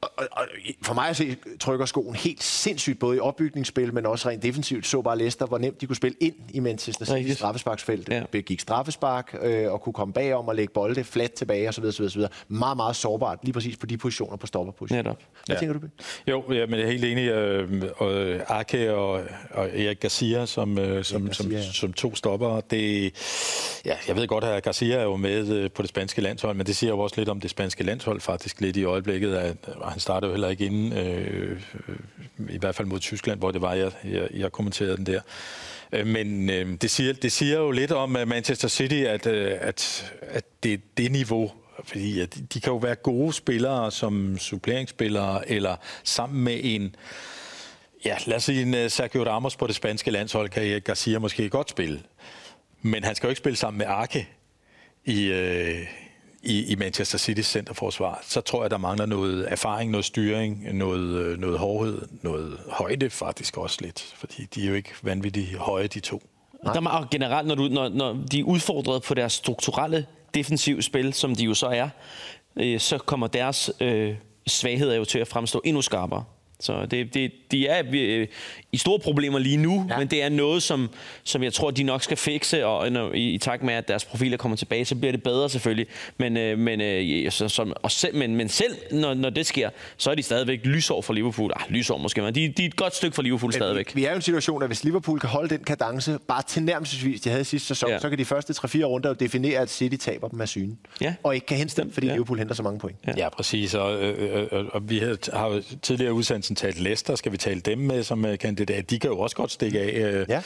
Og, og, og for mig at se, trykker skoen helt sindssygt, både i opbygningsspil, men også rent defensivt. Så bare Leicester, hvor nemt de kunne spille ind i Manchester City straffesparksfelt. Ja. Begik straffespark øh, og kunne komme bagom og lægge bolde fladt tilbage osv. osv., osv. Meget, meget sårbart, lige præcis på de positioner på stopperpositionen. Netop. Hvad Ja. tænker du, Ben? Jo, ja, men jeg er helt enig. Øh, og Arke og, og Erik Garcia som, øh, som, Garcia, som, ja. som to stopper. Det, ja, jeg ved godt, at Garcia er jo med øh, på det spanske landshold, men det siger jo også lidt om det spanske landshold faktisk lidt i øjeblikket. At, han startede jo heller ikke inden, øh, i hvert fald mod Tyskland, hvor det var, jeg, jeg, jeg kommenterede den der. Øh, men øh, det, siger, det siger jo lidt om øh, Manchester City, at, øh, at, at det er det niveau, fordi at de kan jo være gode spillere som suppleringsspillere, eller sammen med en, ja, lad os sige en Sergio Ramos på det spanske landshold, kan Erik Garcia måske godt spille. Men han skal jo ikke spille sammen med Arke i, øh, i, i Manchester City's centerforsvar. Så tror jeg, der mangler noget erfaring, noget styring, noget, øh, noget hårdhed, noget højde faktisk også lidt. Fordi de er jo ikke vanvittigt høje, de to. Der og generelt, når, du, når, når de er udfordret på deres strukturelle defensive spil, som de jo så er, øh, så kommer deres øh, svagheder jo til at fremstå endnu skarpere. Så det, det, de er øh, i store problemer lige nu, ja. men det er noget, som, som jeg tror, de nok skal fikse, og når, i, i takt med, at deres profiler kommer tilbage, så bliver det bedre selvfølgelig. Men, øh, men, øh, så, som, og selv, men, men selv når, når det sker, så er de stadigvæk lysår for Liverpool. Ah, lysår måske, men de, de er et godt stykke for Liverpool stadigvæk. Vi er jo i en situation, at hvis Liverpool kan holde den kadence, bare tilnærmelsesvis, de havde sidste sæson, Ja. så kan de første 3-4 runder jo definere, at City taber dem af syne. Ja. Og ikke kan hente dem, fordi Ja. Liverpool henter så mange point. Ja. Ja, præcis. Og, øh, øh, og vi har, tidligere i udsendelsen talt Leicester. Skal vi tale dem med som øh, kandidat? De kan jo også godt stikke af øh, Ja.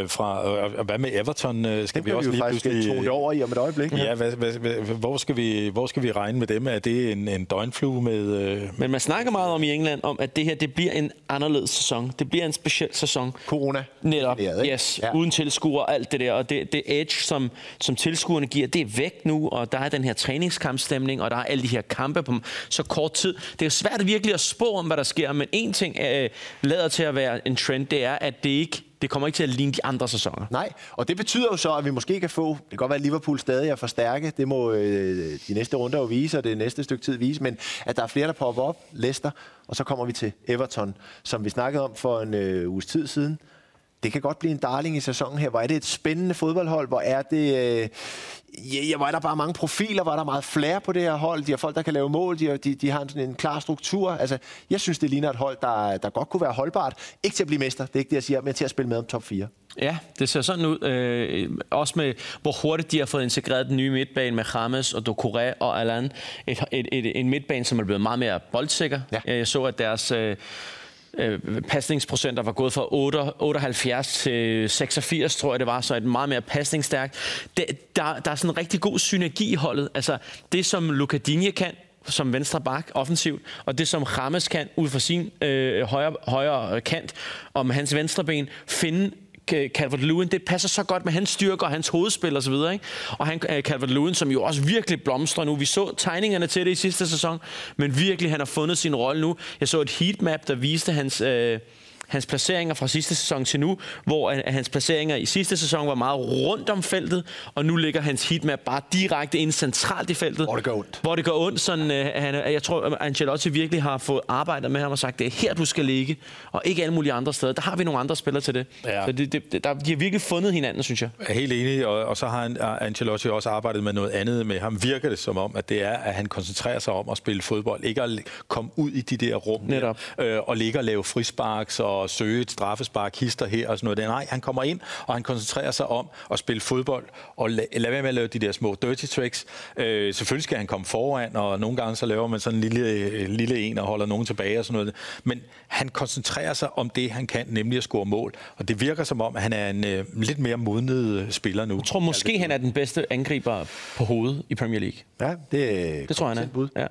øh, fra... Og, og hvad med Everton? Øh, skal Det vi også jo lige faktisk pludselig... tone over i om et øjeblik. Ja, hvad, hvad, hvad, hvor, skal vi, hvor skal vi regne med dem? Er det en, en døgnflue med... Øh, Men man snakker meget om i England, om at det her det bliver en anderledes sæson. Det bliver en speciel sæson. Corona. Netop, ikke? yes. Ja. Uden tilskuere og alt det der. Og det, det edge, som, som tilskuerne giver, det er væk nu. Og der er den her træningskampstemning, og der er alle de her kampe på så kort tid. Det er jo svært virkelig at spå om, hvad der sker. Men en ting øh, lader til at være en trend, det er, at det ikke det kommer ikke til at ligne de andre sæsoner. Nej, og det betyder jo så, at vi måske kan få, det kan godt være, at Liverpool stadig er for stærke, det må øh, de næste runder jo vise, og det næste stykke tid vise, men at der er flere, der popper op, Leicester, og så kommer vi til Everton, som vi snakkede om for en øh, uges tid siden. Det kan godt blive en darling i sæsonen her. Hvor er det et spændende fodboldhold? Hvor er det... Øh, ja, hvor er der bare mange profiler? Hvor er der meget flere på det her hold? De har folk, der kan lave mål. De har, de, de har en, sådan en klar struktur. Altså, jeg synes, det ligner et hold, der, der godt kunne være holdbart. Ikke til at blive mester, det er ikke det, jeg siger, men til at spille med om top 4. Ja, det ser sådan ud. Øh, også med, hvor hurtigt de har fået integreret den nye midtbane med James og Doucouré og Alain. Et, et, et, en midtbane, som er blevet meget mere boldsikker. Ja. Jeg så, at deres øh, øh, pasningsprocenter var gået fra 8, 78 til 86, tror jeg det var, så et meget mere pasningsstærkt. Det, der, der er sådan en rigtig god synergi i holdet. Altså, det som Luca Digne kan, som venstre bak offensivt, og det som Rames kan ud fra sin øh, højre, højre kant, og hans venstre ben finde Calvert-Lewin, det passer så godt med hans styrke og hans hovedspil osv. Og, og han, øh, Calvert-Lewin, som jo også virkelig blomstrer nu. Vi så tegningerne til det i sidste sæson, men virkelig, han har fundet sin rolle nu. Jeg så et heatmap, der viste hans... Øh, hans placeringer fra sidste sæson til nu, hvor hans placeringer i sidste sæson var meget rundt om feltet, og nu ligger hans heatmap bare direkte ind centralt i feltet. Hvor det gør ondt. Hvor det gør ondt. Sådan, øh, han, jeg tror, at Ancelotti virkelig har fået arbejdet med ham og sagt, det er her, du skal ligge, og ikke alle mulige andre steder. Der har vi nogle andre spillere til det. Ja. Så det, det, der, de har virkelig fundet hinanden, synes jeg. er helt enig, og, og så har han, Ancelotti også arbejdet med noget andet med ham. Virker det som om, at det er, at han koncentrerer sig om at spille fodbold, ikke at komme ud i de der rum Netop. Der, øh, og ligge og lave frisparks og, og søge et straffespark, hister her og sådan noget. Nej, han kommer ind, og han koncentrerer sig om at spille fodbold, og la- lade være med at lave de der små dirty tricks. Øh, selvfølgelig skal han komme foran, og nogle gange så laver man sådan en lille, lille en og holder nogen tilbage og sådan noget. Men han koncentrerer sig om det, han kan, nemlig at score mål. Og det virker som om, at han er en øh, lidt mere modnet spiller nu. Jeg tror måske, han er den bedste angriber på hovedet i Premier League. Ja, det, Det tror jeg, han bud. er. Ja.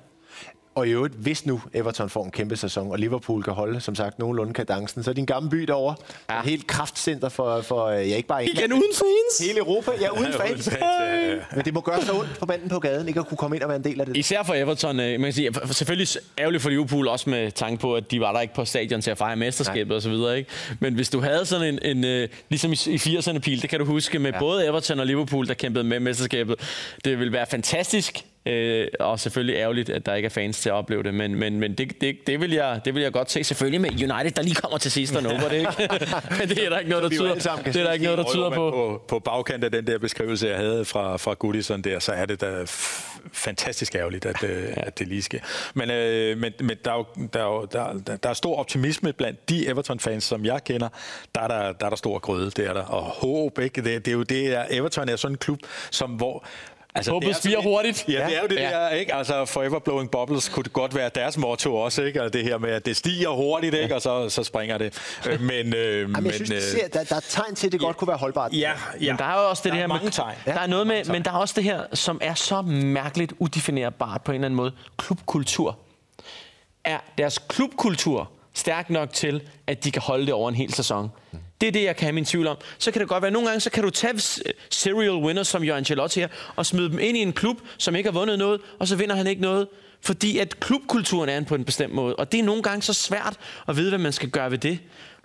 Og i øvrigt, hvis nu Everton får en kæmpe sæson, og Liverpool kan holde, som sagt, nogenlunde kadencen, så er din gamle by derovre ja. et helt kraftcenter for, for øh, ja, ikke bare England, Igen uden fans. hele Europa. Ja, uden (laughs) Ja, uden fans. fans, ja. Men det må gøre så ondt på banden på gaden, ikke at kunne komme ind og være en del af det. Især for Everton. øh, Man kan sige, for- selvfølgelig ærgerligt for Liverpool, også med tanke på, at de var der ikke på stadion til at fejre mesterskabet og så videre. Ikke? Men hvis du havde sådan en, en øh, ligesom i i 80'erne pil, det kan du huske, med ja. både Everton og Liverpool, der kæmpede med mesterskabet. Det vil være fantastisk, øh, og selvfølgelig ærgerligt, at der ikke er fans til at opleve det. Men, men, men det, det, det, vil jeg, det vil jeg godt se. Selvfølgelig med United, der lige kommer til sidst og nubber det, ikke? (laughs) men det er der ikke noget, der tyder, det er der ikke noget, der tyder på. på. På bagkant af den der beskrivelse, jeg havde fra, fra Goodison der, så er det da fantastisk ærgerligt, at, ja. at det lige sker. Men, øh, men, men der, er jo, der, er jo, der, der, der er stor optimisme blandt de Everton-fans, som jeg kender. Der er der, der, er der stor grøde, det er der. Og håb, ikke? Det, det er jo det, er, Everton er sådan en klub, som hvor... Altså, Håbet er lidt- hurtigt. Ja, det er jo det Ja. ja. der, ikke? Altså, forever blowing bubbles kunne det godt være deres motto også, ikke? Og det her med, at det stiger hurtigt, ikke? Og så, så springer det. Øh, Men, øh, Jamen, men, jeg synes, ser, der, der er tegn til, at det godt kunne være holdbart. Ja, ja. Men der er jo også det, der det her er mange med, tegn. Der er noget med, men der er også det her, som er så mærkeligt udefinerbart på en eller anden måde. Klubkultur. Er deres klubkultur stærk nok til, at de kan holde det over en hel sæson? Det er det, jeg kan have min tvivl om. Så kan det godt være, at nogle gange, så kan du tage serial winners, som Jørgen Ancelotti her, og smide dem ind i en klub, som ikke har vundet noget, og så vinder han ikke noget. Fordi at klubkulturen er på en bestemt måde. Og det er nogle gange så svært at vide, hvad man skal gøre ved det.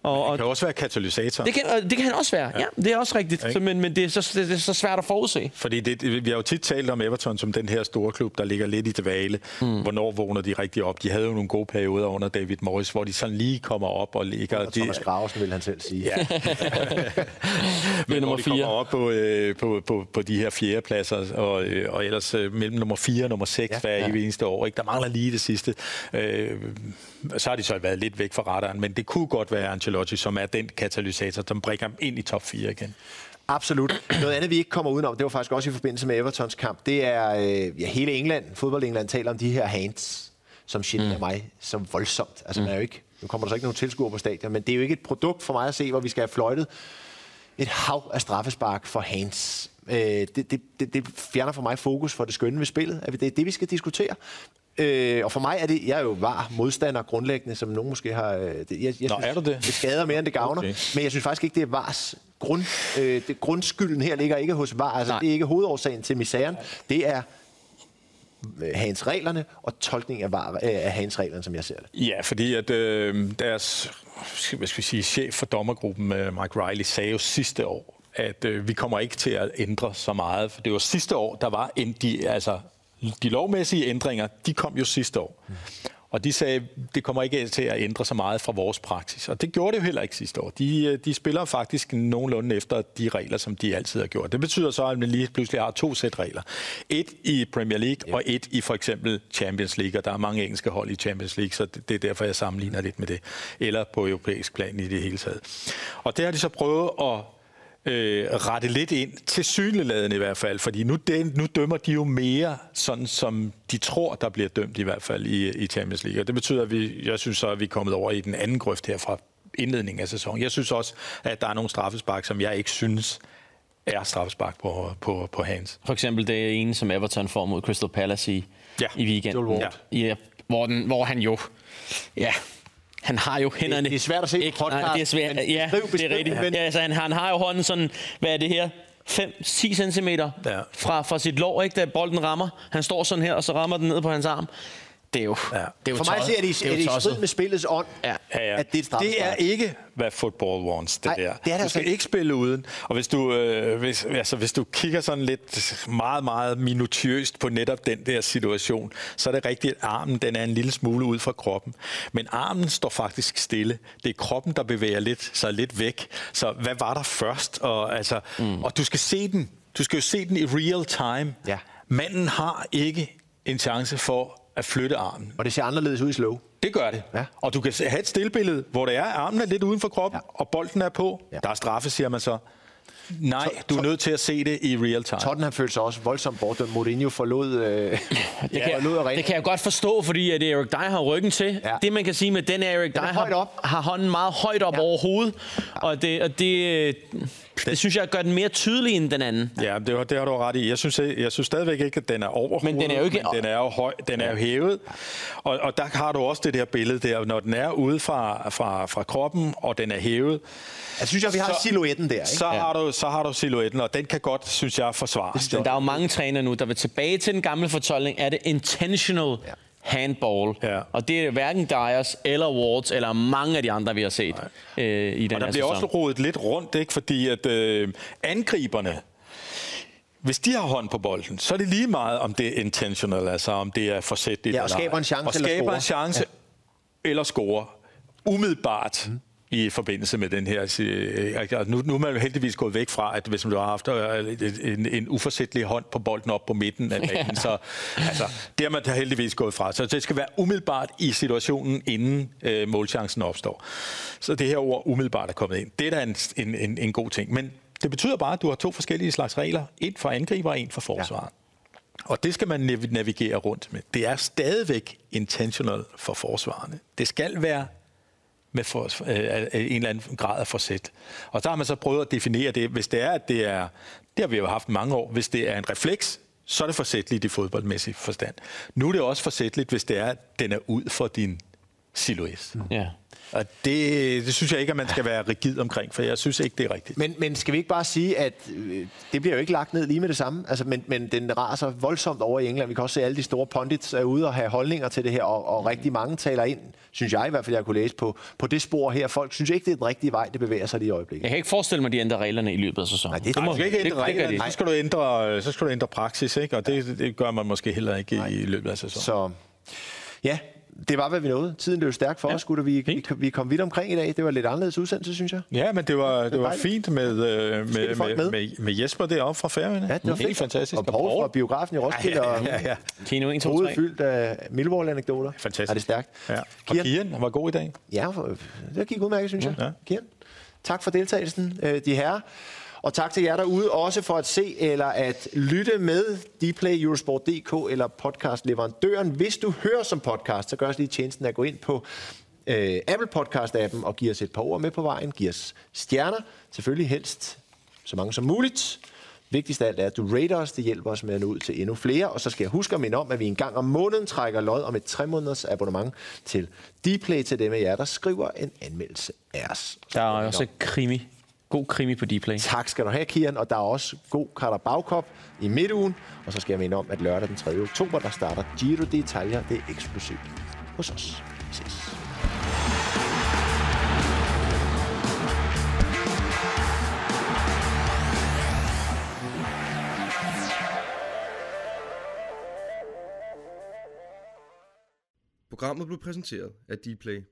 Og, og Det kan også være katalysator. det kan, det kan han også være. Ja, det er også rigtigt. Så, men, men det, er så, det er så svært at forudse. Fordi det, det- vi har jo tit talt om Everton som den her store klub, der ligger lidt i dvale. Mm. Hvornår vågner de rigtig op? De havde jo nogle gode perioder under David Morris, hvor de sådan lige kommer op og ligger. Og Thomas Gravesen vil han selv sige. Ja. (laughs) Men nummer de fire. kommer op på, øh, på, på, på de her fjerdepladser, og, øh, og ellers øh, mellem nummer 4 og nummer 6 ja, hver ja. eneste år. Ikke? Der mangler lige det sidste. Øh, så har de så været lidt væk fra radaren, men det kunne godt være Ancelotti, som er den katalysator, som bringer dem ind i top 4 igen. Absolut. Noget andet, vi ikke kommer udenom, det var faktisk også i forbindelse med Evertons kamp, det er, øh, ja, hele England, fodbold England, taler om de her hands, som generer mm. mig så voldsomt. Altså, mm. man er jo ikke, nu kommer der så ikke nogen tilskuere på stadion, men det er jo ikke et produkt for mig at se, hvor vi skal have fløjtet et hav af straffespark for hands. Øh, det, det, det, det fjerner for mig fokus for det skønne ved spillet. At Det er det, vi skal diskutere. Øh, og for mig er det, jeg er jo var modstander grundlæggende, som nogen måske har... Øh, det, jeg, jeg Nå, synes, er du det? Det skader mere, end det gavner. Okay. Men jeg synes faktisk ikke, det er VARs grund... Øh, det, grundskylden her ligger ikke hos VAR. Altså, Nej. det er ikke hovedårsagen til misæren. Det er øh, hans reglerne og tolkning af, VAR, øh, af hans reglerne, som jeg ser det. Ja, fordi at øh, deres hvad skal vi sige, chef for dommergruppen, Mike Riley, sagde jo sidste år, at øh, vi kommer ikke til at ændre så meget. For det var sidste år, der var de, altså, de lovmæssige ændringer, de kom jo sidste år. Og de sagde, det kommer ikke til at ændre så meget fra vores praksis. Og det gjorde det jo heller ikke sidste år. De, øh, de spiller faktisk nogenlunde efter de regler, som de altid har gjort. Det betyder så, at man lige pludselig har to sæt regler. Et i Premier League, og et i for eksempel Champions League. Og der er mange engelske hold i Champions League, så det det er derfor, jeg sammenligner lidt med det. Eller på europæisk plan i det hele taget. Og det har de så prøvet at øh, rette lidt ind, til synligheden i hvert fald, fordi nu, den, nu dømmer de jo mere, sådan som de tror, der bliver dømt i hvert fald i, i Champions League. Og det betyder, at vi, jeg synes så, at vi er kommet over i den anden grøft her fra indledningen af sæsonen. Jeg synes også, at der er nogle straffespark, som jeg ikke synes er straffespark på, på, på Hans. For eksempel det ene, som Everton får mod Crystal Palace i, Ja. i weekenden. Ward. Ja, hvor, den, hvor han jo... Ja, han har jo hænderne... det er svært at se Ikke, podcast, nej, det er svært. men Ja, det er rigtigt. men- Ja, altså, han, han har jo hånden sådan... Hvad er det her? 5-10 cm Ja. fra, fra sit lår, ikke, da bolden rammer. Han står sådan her, og så rammer den ned på hans arm. Det er jo, Ja. det er jo For mig ser det, i- det er er i strid med spillets ånd, Ja. Ja, ja. at det er et det er ikke, hvad football wants, det Nej, der. det er det du altså skal ikke. ikke spille uden. Og hvis du, øh, hvis, altså, hvis du kigger sådan lidt meget, meget minutiøst på netop den der situation, så er det rigtigt, at armen den er en lille smule ud fra kroppen. Men armen står faktisk stille. Det er kroppen, der bevæger lidt, sig lidt væk. Så hvad var der først? Og, altså, mm. og du skal se den. Du skal jo se den i real time. Ja. Manden har ikke en chance for at flytte armen. Og det ser anderledes ud i slow. Det gør det. Ja. Og du kan se- have et stillbillede, hvor det er, armen er lidt uden for kroppen, ja. og bolden er på. Ja. Ja. Der er straffe, siger man så. Nej, du er nødt til at se det i real time. Tottenham følte sig også voldsomt bortdømt. Mourinho forlod, øh, (laughs) Det kan, forlod jeg, arenaen. det kan jeg godt forstå, fordi at Erik Dyer har ryggen til. Ja. Ja. Det man kan sige med den er, Erik Den er Dyer har, har hånden meget højt op Ja. ja. over hovedet. Og, det, og det, det synes jeg gør den mere tydelig end den anden. Ja, det, har- det har du ret i. Jeg synes, jeg, jeg synes stadigvæk ikke, at den er over Men den er jo ikke- den er jo høj, den er jo hævet. Og, og der har du også det der billede der, når den er ude fra, fra, fra kroppen, og den er hævet, Jeg synes, at vi har Så- silhuetten der. Ikke? så, har du, så har du silhuetten, og den kan godt, synes jeg, forsvares. Men der er jo mange trænere nu, der vil tilbage til den gamle fortolkning. Er det intentional Ja. Handball? Ja. Og det er hverken Dyers eller Wards eller mange af de andre, vi har set øh, i den Og der her bliver sæson. også rodet lidt rundt, ikke? fordi at øh, angriberne, hvis de har hånd på bolden, så er det lige meget, om det er intentional, altså om det er forsætligt. Ja, og eller skaber en chance og eller skaber scorer. en chance ja. eller score umiddelbart mm. I forbindelse med den her... øh, altså, Nu, nu er man jo heldigvis gået væk fra, at hvis man har haft øh, en, en uforsætlig hånd på bolden op på midten af banen, så altså, det er man da heldigvis gået fra. Så det skal være umiddelbart i situationen, inden øh, målchancen opstår. Så det her ord umiddelbart er kommet ind. Det er da en, en, en, en god ting. Men det betyder bare, at du har to forskellige slags regler. En for angriber og en for forsvar. Ja. Og det skal man nav- navigere rundt med. Det er stadigvæk intentional for forsvarerne. Det skal være med for, øh, en eller anden grad af forsæt. Og der har man så prøvet at definere det. Hvis det er, at det er, det har vi jo haft mange år, hvis det er en refleks, så er det forsætligt i fodboldmæssig forstand. Nu er det også forsætligt, hvis det er, at den er ud for din silhuet. Mm. Ja. Og det, det synes jeg ikke, at man skal være rigid omkring, for jeg synes ikke, det er rigtigt. Men, men skal vi ikke bare sige, at øh, det bliver jo ikke lagt ned lige med det samme? Altså, men, men den raser voldsomt over i England. Vi kan også se, at alle de store pundits er ude og have holdninger til det her, og, og rigtig mange taler ind, synes jeg i hvert fald, jeg kunne læse på, på det spor her. Folk synes ikke, det er den rigtige vej, det bevæger sig lige i øjeblikket. Jeg kan ikke forestille mig, at de ændrer reglerne i løbet af sæsonen. Nej, det Du må ikke ændre det reglerne, de. så skal du ændre, så skal du ændre praksis, ikke? og det, det gør man måske heller ikke Nej. i løbet af sæsonen. Så ja, det var, hvad vi nåede. Tiden løb stærkt for ja. os, gutter. Vi, vi, vi kom vidt omkring i dag. Det var lidt anderledes udsendelse, synes jeg. Ja, men det var, det var dejligt. fint med, øh, med, med, med. med, med Jesper deroppe fra Færøerne. Ja, det var Helt fantastisk. Og Poul fra biografen i Roskilde, ja, ja, ja. Kino 1, 2, hovedet 3. fyldt af Millwall-anekdoter. Fantastisk. Er det stærkt? Ja. Og Kian? Var god i dag. Ja, for- det gik udmærket, synes jeg. Ja. Kian, tak for deltagelsen, øh, de herrer. Og tak til jer derude også for at se eller at lytte med Dplay, Eurosport.dk eller podcastleverandøren. Hvis du hører som podcast, så gør os lige tjenesten at gå ind på øh, Apple Podcast-appen og give os et par ord med på vejen. Giv os stjerner, selvfølgelig helst så mange som muligt. Vigtigst af alt er, at du rater os. Det hjælper os med at nå ud til endnu flere. Og så skal jeg huske at minde om, at vi en gang om måneden trækker lod om et 3 måneders abonnement til Dplay til dem af jer, der skriver en anmeldelse af os. Der er også krimi. God krimi på Dplay. Tak skal du have, Kian. Og der er også god Carabao Cup i midtugen. Og så skal jeg minde om, at lørdag den 3. oktober, der starter Giro d'Italia. Det er eksklusivt hos os. Vi ses. Programmet blev præsenteret af Dplay.